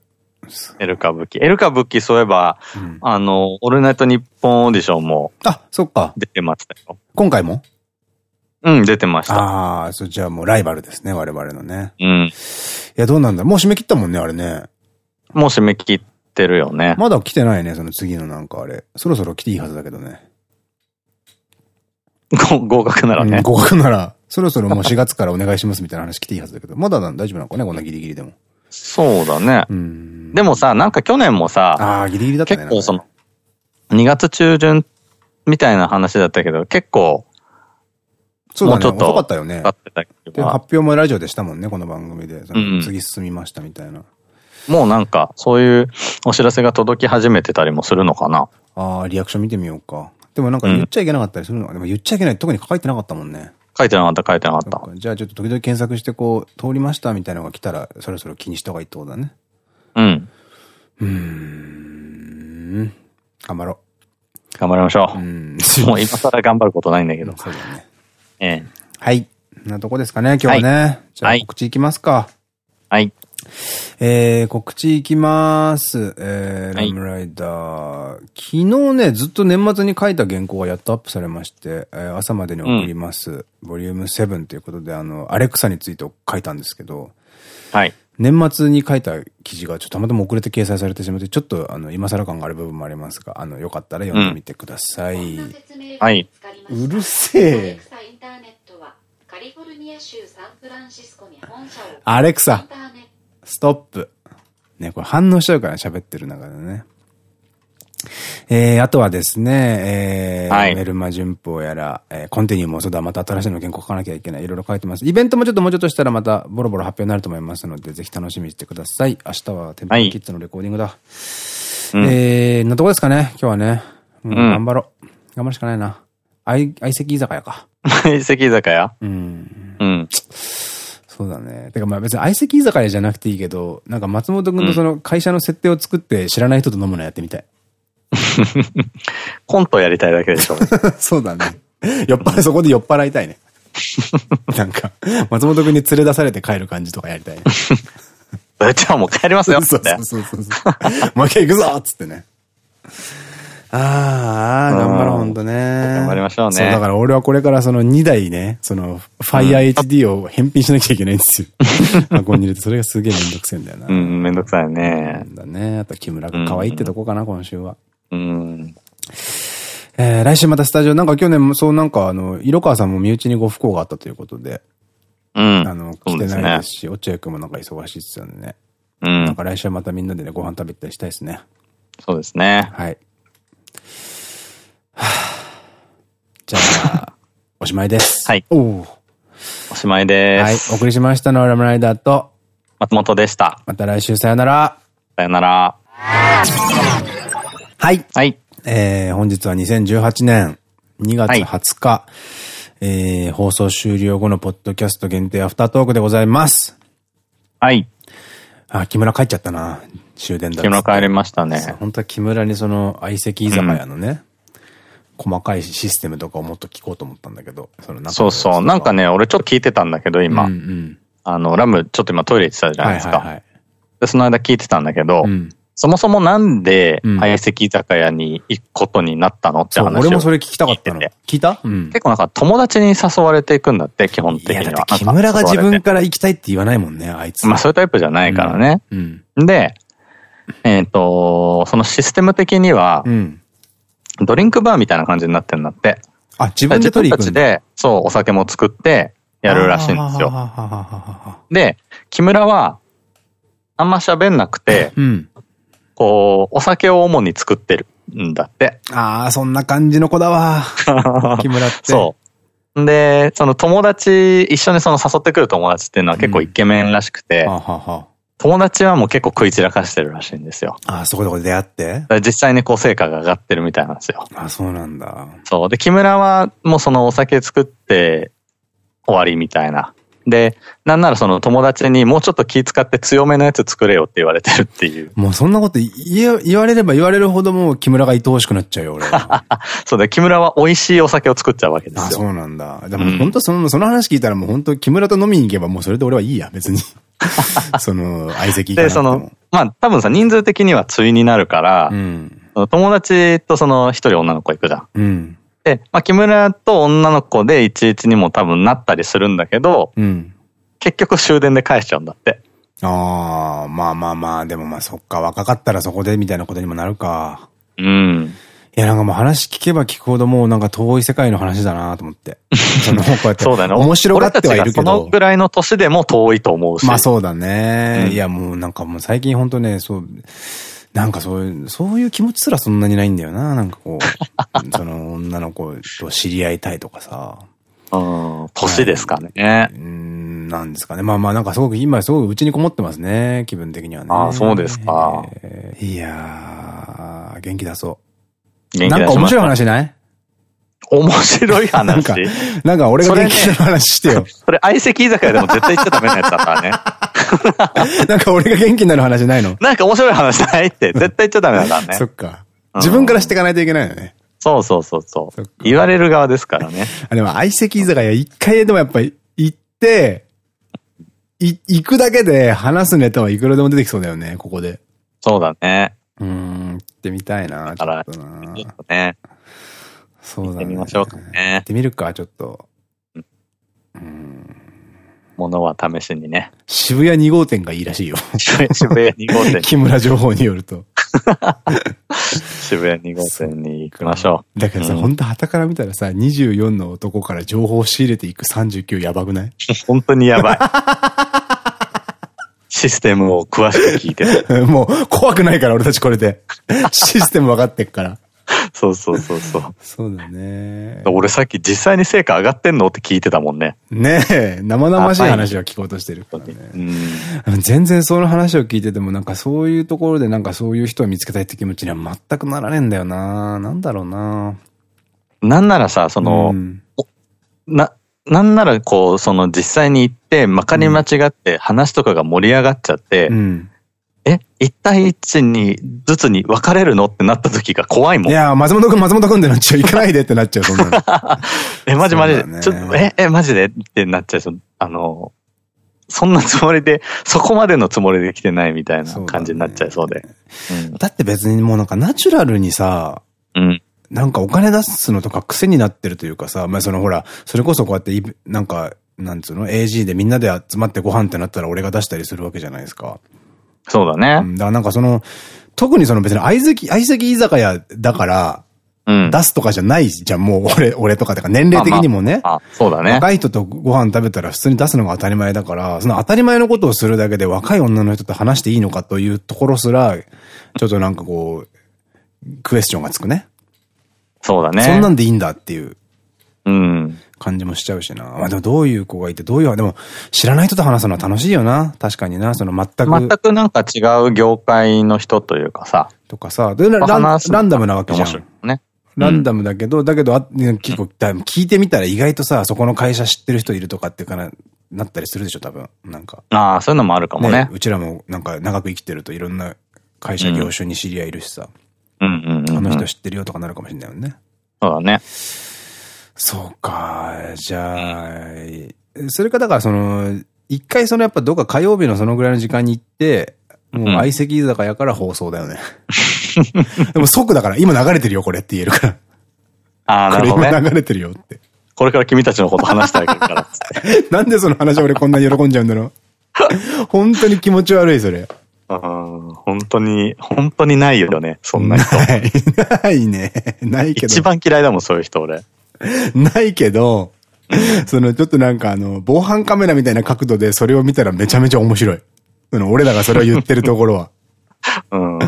エル歌舞伎。エル歌舞伎そういえば、うん、あの、オールナイトニッポンオーディションも。あ、そっか。出てましたよ。今回も？うん、出てました。ああ、そじゃあもうライバルですね、我々のね。うん。いや、どうなんだ？もう締め切ったもんね、あれね。もう締め切ってるよね。まだ来てないね、その次のなんかあれ。そろそろ来ていいはずだけどね。合格ならね、うん、合格なら、そろそろもう4月からお願いしますみたいな話来ていいはずだけど、まだ大丈夫なのかね、こんなギリギリでも。そうだね。うん。でもさ、なんか去年もさ、ああ、ギリギリだったね。結構その、2月中旬みたいな話だったけど、結構、そうだね。もうちょっと。遅かったよね。で、発表もラジオでしたもんね、この番組で。次進みましたみたいな。もうなんか、そういうお知らせが届き始めてたりもするのかな。ああ、リアクション見てみようか。でもなんか言っちゃいけなかったりするのか、うん、でも言っちゃいけない。特に書いてなかったもんね。書いてなかった、書いてなかった。じゃあちょっと時々検索してこう、通りましたみたいなのが来たら、そろそろ気にした方がいいってことだね。うん。うん。頑張ろう。頑張りましょう。うん。もう今更頑張ることないんだけど。そうだね。ええ。はい。なとこですかね、今日はね。はい、じゃあ告知いきますか。はい。えー、告知いきます。えー、ラムライダー。昨日ね、ずっと年末に書いた原稿がやっとアップされまして、えー、朝までに送ります。うん、ボリューム7ということで、あの、アレクサについて書いたんですけど、はい。年末に書いた記事がちょっとたまたま遅れて掲載されてしまって、ちょっとあの、今更感がある部分もありますが、あの、よかったら読んでみてください。うん、はい。うるせえ。アレクサ、ストップ。ね、これ反応しちゃうから喋ってる中でね。えー、あとはですね、えー、はい、メルマ旬報やら、えー、コンティニューもそうだ、また新しいの原稿書かなきゃいけない。いろいろ書いてます。イベントもちょっともうちょっとしたらまたボロボロ発表になると思いますので、ぜひ楽しみにしてください。明日はテンポキッズのレコーディングだ。はい、えー、なとこですかね、今日はね。うん、頑張ろう。頑張るしかないな。相、相席居酒屋か。相席居酒屋？うん。うん。そうだね。てかまあ別に相席居酒屋じゃなくていいけど、なんか松本くんのその会社の設定を作って知らない人と飲むのやってみたい。コントやりたいだけでしょ。そうだね。酔っ払い、そこで酔っ払いたいね。なんか、松本くんに連れ出されて帰る感じとかやりたいね。じゃあもう帰りますよ。そうそうそうそう。もう一回行くぞっつってね。ああ、頑張ろう、ほんとね。頑張りましょうね。そう、だから俺はこれからその2台ね、その、Fire HD を返品しなきゃいけないんですよ。箱に入れて、それがすげえめんどくせえんだよな。うん、めんどくさいね。だね。あと木村が可愛いってとこかな、今週は。うん。えー、来週またスタジオ、なんか去年もそうなんかあの、色川さんも身内にご不幸があったということで。うん。あの、来てないですし、落合君もなんか忙しいっすよね。うん。なんか来週はまたみんなでね、ご飯食べたりしたいですね。そうですね。はい。じゃあ、おしまいです。はい。おお。おしまいです。はい。お送りしましたのはラムライダーと、松本でした。また来週さよなら。さよなら。はい。はい。えー、本日は2018年2月20日、はい、えー、放送終了後のポッドキャスト限定アフタートークでございます。はい。あ、木村帰っちゃったな。終電だ木村帰りましたね。本当は木村にその相席居酒屋のね、細かいシステムとかをもっと聞こうと思ったんだけど、そのそうそう。なんかね、俺ちょっと聞いてたんだけど、今。うんうん、あの、ラム、ちょっと今トイレ行ってたじゃないですか。で、その間聞いてたんだけど、うん、そもそもなんで相席居酒屋に行くことになったの？って話を、俺もそれ聞きたかったの。聞いた、うん、結構なんか友達に誘われていくんだって、基本的には。いや、だって木村が自分から行きたいって言わないもんね、あいつ。まあそういうタイプじゃないからね。うん、で、えっ、ー、と、そのシステム的には、うん、ドリンクバーみたいな感じになってんだって。あ、自分で取り行くたちで、そう、お酒も作ってやるらしいんですよ。で、木村は、あんま喋んなくて、うん、こう、お酒を主に作ってるんだって。ああ、そんな感じの子だわ。木村って。そう。で、その友達、一緒にその誘ってくる友達っていうのは結構イケメンらしくて、うん友達はもう結構食い散らかしてるらしいんですよ。ああ、そこでこで出会って？実際にこう成果が上がってるみたいなんですよ。ああ、そうなんだ。そう。で、木村はもうそのお酒作って終わりみたいな。で、なんならその友達にもうちょっと気使って強めのやつ作れよって言われてるっていう。もうそんなこと言言われれば言われるほどもう木村が愛おしくなっちゃうよ、俺。そうだ、木村は美味しいお酒を作っちゃうわけですよ。あ、そうなんだ。でも本当その、うん、その話聞いたらもう本当木村と飲みに行けばもうそれで俺はいいや、別に。その、相席で、その、まあ、多分さ、人数的には対になるから、うん、友達とその一人女の子行くじゃん。うん、で、まあ、木村と女の子で11にも多分なったりするんだけど、うん、結局終電で返しちゃうんだって。ああ、まあまあまあ、でもまあそっか、若かったらそこでみたいなことにもなるか。うん。いや、なんかもう話聞けば聞くほどもうなんか遠い世界の話だなと思って。その、こうやって。そうだね。面白がってはいるけど。そのぐらいの年でも遠いと思うし。まあそうだね。うん、いや、もうなんかもう最近本当ね、そう、なんかそういう、そういう気持ちすらそんなにないんだよな。なんかこう、その女の子と知り合いたいとかさ。うん、年ですかね。うん、なんですかね。まあまあなんかすごく今すごくうちにこもってますね。気分的にはね。ああ、そうですか。いやー、元気出そう。なんか面白い話ない？面白い話？なんか、なんか俺が元気な話してよ。それ相席居酒屋でも絶対言っちゃダメなやつだからね。なんか俺が元気になる話ないの？なんか面白い話ないって絶対言っちゃダメだからね。そっか。自分からしていかないといけないよね。そうそうそうそう。言われる側ですからね。あでも相席居酒屋一回でもやっぱり行って、い、行くだけで話すネタはいくらでも出てきそうだよね、ここで。そうだね。うん、行ってみたいな、ちょっとな。ちょっとね。そうだね。行ってみましょうかね。行ってみるか、ちょっと。うん。ものは試しにね。渋谷2号店がいいらしいよ。渋谷2号店。木村情報によると。渋谷2号店に行きましょう。だからさ、うん、本当旗から見たらさ、24の男から情報を仕入れていく39やばくない？本当にやばい。システムを詳しく聞いてる。もう怖くないから俺たちこれで。システム分かってっから。そうそうそうそう。そうだね。俺さっき実際に成果上がってんのって聞いてたもんね。ねえ、生々しい話は聞こうとしてるからね。うん、全然その話を聞いててもなんかそういうところでなんかそういう人を見つけたいって気持ちには全くならねえんだよな。なんだろうな。なんならさ、その、うん、な、なんならこう、その実際に行って、まかり間違って話とかが盛り上がっちゃって、うん、え、一対一にずつに分かれるのってなった時が怖いもん。いや、松本くん、松本くんってなっちゃう。行かないでってなっちゃう、そんなの。え、マジマジで、ね、ちょっと、え、え、マジで？ってなっちゃう。あの、そんなつもりで、そこまでのつもりで来てないみたいな感じになっちゃいそうで。だねうん、だって別にもうなんかナチュラルにさ、うん。なんかお金出すのとか癖になってるというかさ、まあそのほら、それこそこうやって、なんか、なんつうの ?AG でみんなで集まってご飯ってなったら俺が出したりするわけじゃないですか。そうだね。だからなんかその、特にその別に相席、相席居酒屋だから、出すとかじゃないじゃん、もう 俺、俺とかだから年齢的にもね。あ、まあ、そうだね。若い人とご飯食べたら普通に出すのが当たり前だから、その当たり前のことをするだけで若い女の人と話していいのかというところすら、ちょっとなんかこう、クエスチョンがつくね。そうだね。そんなんでいいんだっていう。うん。感じもしちゃうしな。まあでもどういう子がいて、どういう、でも知らない人と話すのは楽しいよな。確かにな。その全く。全くなんか違う業界の人というかさ。とかさ。でランランダムなわけじゃん。ね。ランダムだけど、だけど、あ結構、聞いてみたら意外とさ、そこの会社知ってる人いるとかっていうかな、なったりするでしょ、多分。なんか。ああ、そういうのもあるかもね。ねうちらもなんか長く生きてるといろんな会社業種に知り合いいるしさ。あの人知ってるよとかなるかもしれないよね。そうだね。そうか。じゃあ、それかだからその、一回そのやっぱどっか火曜日のそのぐらいの時間に行って、もう相席居酒屋から放送だよね。でも即だから、今流れてるよこれって言えるから。ああ、なるほど、ね。これ今流れてるよって。これから君たちのこと話してあげるから なんでその話俺こんなに喜んじゃうんだろう。本当に気持ち悪い、それ。本当に、本当にないよね、そんな人。ない、ないね。ないけど。一番嫌いだもん、そういう人、俺。ないけど、その、ちょっとなんかあの、防犯カメラみたいな角度でそれを見たらめちゃめちゃ面白い。俺らがそれを言ってるところは。うん。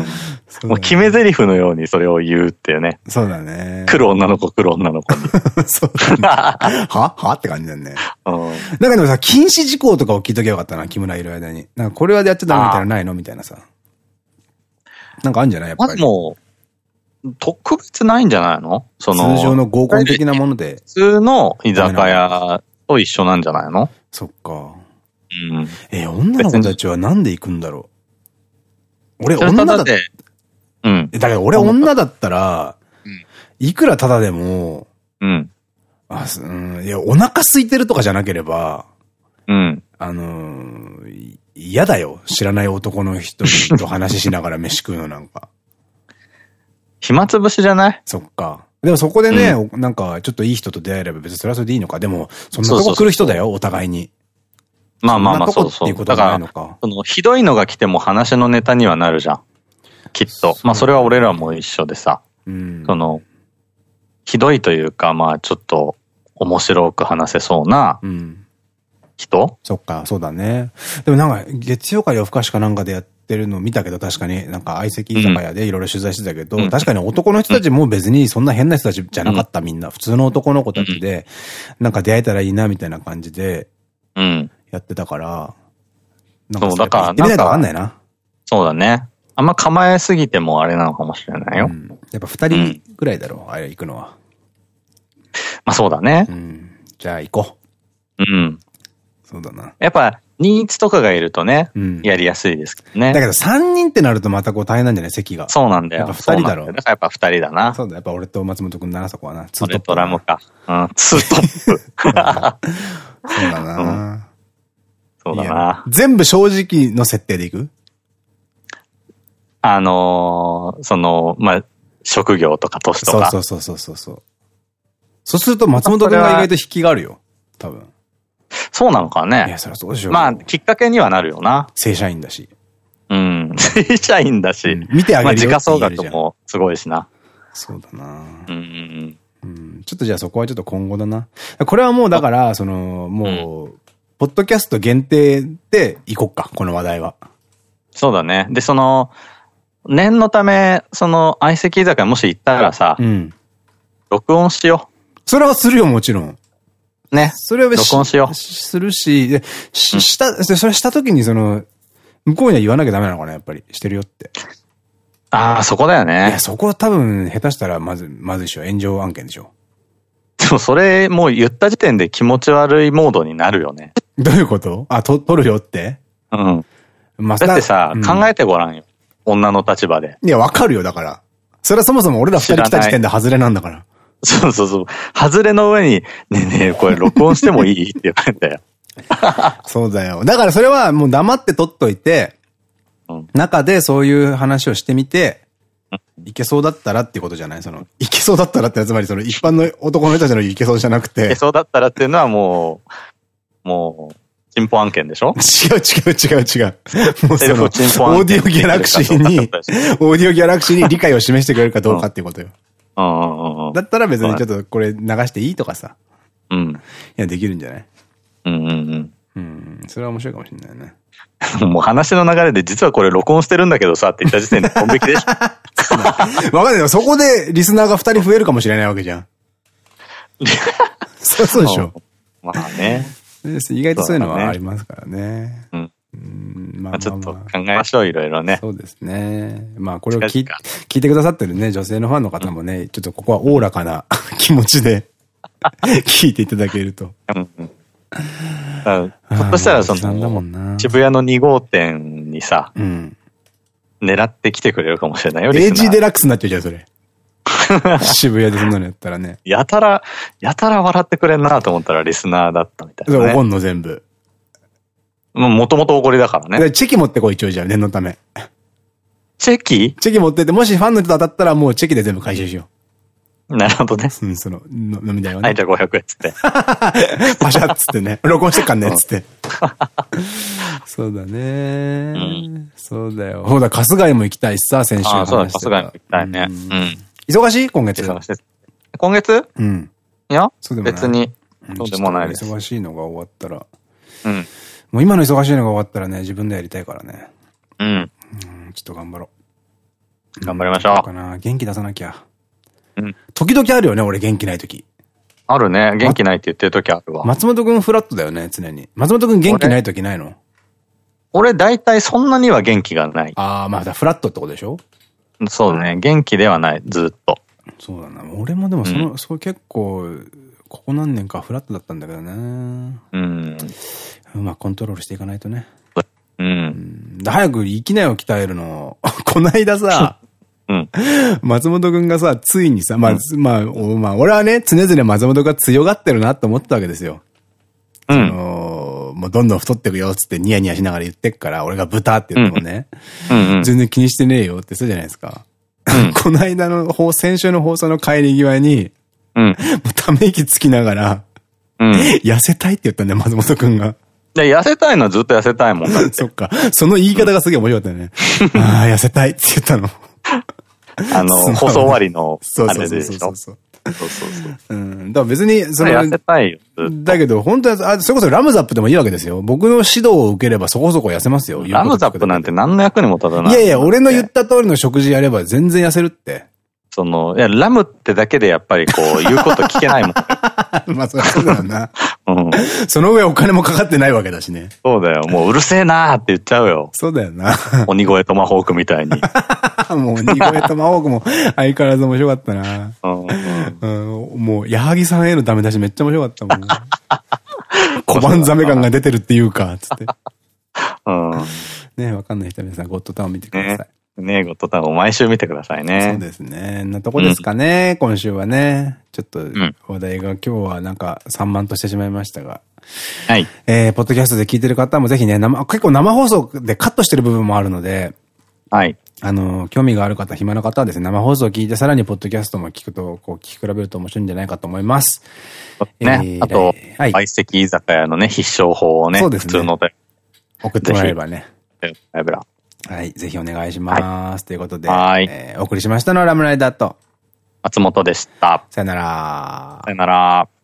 もう決め台詞のようにそれを言うっていうね。そうだね。来る女の子、来る女の子に。そうだね。は？は？って感じだね。うん。なんかでもさ、禁止事項とかを聞いときゃよかったな、木村いる間に。なんかこれはやっちゃダメみたいなのないのみたいなさ。なんかあるんじゃないやっぱり。もう、特別ないんじゃないの？その。通常の合コン的なもので。普通の居酒屋と一緒なんじゃないの？そっか。うん。え、女の子たちはなんで行くんだろう？俺女だって、うん。だけど俺女だったら、いくらただでも、うん。あ、うん、いや、お腹空いてるとかじゃなければ、うん。あのー、嫌だよ。知らない男の人と話しながら 飯食うのなんか。暇つぶしじゃない？そっか。でもそこでね、うん、なんかちょっといい人と出会えれば別にそれはそれでいいのか。でも、そんなとこ来る人だよ、お互いに。まあまあまあ、そうそう。だから、その、ひどいのが来ても話のネタにはなるじゃん。きっと。まあそれは俺らも一緒でさ。うん、その、ひどいというか、まあちょっと面白く話せそうな人、うん、そっか、そうだね。でもなんか、月曜か夜更かしかなんかでやってるの見たけど、確かになんか相席居酒屋でいろいろ取材してたけど、うん、確かに男の人たちも別にそんな変な人たちじゃなかった、みんな。普通の男の子たちで、なんか出会えたらいいなみたいな感じで、やってたから、なんかそう、だから、行ってみないとわかんないな。そうだね。あんま構えすぎてもあれなのかもしれないよ。うん、やっぱ二人ぐらいだろう、うん、あれ行くのは。まあそうだね。うん。じゃあ行こう。うん。そうだな。やっぱ、ニーツとかがいるとね、うん、やりやすいですけどね。だけど三人ってなるとまたこう大変なんじゃない席が。そうなんだよ。やっぱ二人だろう。だからやっぱ二人だな。そうだ、やっぱ俺と松本くんならそこはな。ツートップ。ラムか。うん、ツートップ。そうだな、そうだな。全部正直の設定でいく？あのー、その、まあ、職業とか年とか。そうそうそうそうそう。そうすると松本君が意外と引きがあるよ。多分。そうなのかね。いや、そりゃそうでしょう。まあ、きっかけにはなるよな。正社員だし。うん。正社員だし。うん、見てあげるよまあ、時価総額もすごいしな。そうだなうん。うん。ちょっとじゃあそこはちょっと今後だな。これはもうだから、その、もう、ポッドキャスト限定で行こっか、この話題は。そうだね。で、その、念のため、その、相席居酒屋もし行ったらさ、うん、録音しよう。それはするよ、もちろん。ね。それは録音しよう。するし、で、し、した、それした時にその、向こうには言わなきゃダメなのかな、やっぱり。してるよって。ああ、そこだよね。いや、そこは多分、下手したら、まず、まずいでしょ。炎上案件でしょ。でも、それ、もう言った時点で気持ち悪いモードになるよね。どういうこと？あ、と、撮るよって？うん。まあ、だってさ、うん、考えてごらんよ。女の立場で。いや、わかるよ、だから。それはそもそも俺ら二人来た時点で外れなんだから。そうそうそう。外れの上に、ねえねえ、これ録音してもいいって言われたよ。そうだよ。だからそれはもう黙って取っといて、うん、中でそういう話をしてみて、いけそうだったらってことじゃない？その、いけそうだったらってつまりその一般の男の人たちのいけそうじゃなくて。いけそうだったらっていうのはもう、もう、チンポ案件でしょ？違う違う違う違う。もうその、オーディオギャラクシーに、オーディオギャラクシーに理解を示してくれるかどうかっていうことよ。だったら別にちょっとこれ流していいとかさ。うん。いや、できるんじゃない？うんうんうん。うん。それは面白いかもしれないね。もう話の流れで実はこれ録音してるんだけどさって言った時点で本引きでしょ。わかんないよ。そこでリスナーが二人増えるかもしれないわけじゃん。そ うそうでしょ。まあね。意外とそういうのはありますからね。うん。まあちょっと考えましょう、いろいろね。そうですね。まあこれを聞い聞いてくださってるね、女性のファンの方もね、ちょっとここはおおらかな気持ちで聞いていただけると。うんうん。ひょっとしたらその、渋谷の2号店にさ、うん、狙ってきてくれるかもしれないよ。AG デラックスになっちゃうじゃん、それ。渋谷でそんなのやったらね。やたら、やたら笑ってくれんなと思ったらリスナーだったみたいな、ね。怒んの全部。もともと怒りだからね。チェキ持ってこい、一応じゃあ、念のため。チェキ？チェキ持ってて、もしファンの人当たったらもうチェキで全部回収しよう。なるほどね。うん、その、飲み代はね。はい、じゃあ500円つって。パシャッつってね。録音してっかんね、つって。そうだね、そうだよ。ほら、春日井も行きたいしさ、先週あ、そうだ、春日井も行きたいね。うん。忙しい？今月。忙しい今月？うん。いや、別に。そうでもないです。忙しいのが終わったら。うん。もう今の忙しいのが終わったらね、自分でやりたいからね。うん。ちょっと頑張ろう。頑張りましょう。かな元気出さなきゃ。うん。時々あるよね、俺元気ない時。あるね。元気ないって言ってる時あるわ。松本くんフラットだよね、常に。松本くん元気ない時ないの？俺大体そんなには元気がない。ああ、まあフラットってことでしょ？そうね。元気ではない、ずっと。そうだな。俺もでもその、うん、そう結構、ここ何年かフラットだったんだけどね。うん。うまくコントロールしていかないとね。うん。早く生きなよ鍛えるの。こないださ、うん、松本くんがさ、ついにさ、まあ、うん、まあ、まあ、俺はね、常々松本が強がってるなと思ったわけですよ。うん。もうどんどん太ってくよっつってニヤニヤしながら言ってっから、俺が豚って言ってもね、うん、全然気にしてねえよってそうじゃないですか。この間の放、先週の放送の帰り際に、うん。もうため息つきながら、うん。痩せたいって言ったんだよ、松本くんが。で、痩せたいのはずっと痩せたいもん そっか。その言い方がすげえ面白かったよね。ああ、痩せたいって言ったの。あの、放送終わりの、あれでしょ？そうそうそう。そうそうそう。うん。だから別に、その、痩せたいよ。だけど、本当は、あ、それこそラムザップでもいいわけですよ。僕の指導を受ければそこそこ痩せますよ。ラムザップなんて何の役にも立たない。いやいや、俺の言った通りの食事やれば全然痩せるって。その、いや、ラムってだけでやっぱりこう、言うこと聞けないもん。まあ、そうだよな。うん。その上お金もかかってないわけだしね。そうだよ。もううるせえなーって言っちゃうよ。そうだよな。鬼越トマホークみたいに。もう鬼越トマホークも相変わらず面白かったな。うん、うん。もう、矢作さんへのダメ出しめっちゃ面白かったもん。小判ザメ感が出てるっていうか、つって。うん。ねわかんない人は皆さんゴッドタウン見てください。ねねゴッドタウンを毎週見てくださいね。そうですね。なとこですかね、うん、今週はね。ちょっと話題が今日はなんか散漫としてしまいましたが。はい。えー、ポッドキャストで聞いてる方もぜひね、生、結構生放送でカットしてる部分もあるので、はい。あの、興味がある方、暇な方はですね、生放送を聞いて、さらにポッドキャストも聞くと、こう、聞き比べると面白いんじゃないかと思います。ね。えー、あと、はい、相席居酒屋のね、必勝法をね、そうですね。普通ので。送ってもらえればね。ラブラ。はい、ぜひお願いします。はい、ということで、はい、えー、お送りしましたのはラムライダーと、松本でした。さよなら。さよなら。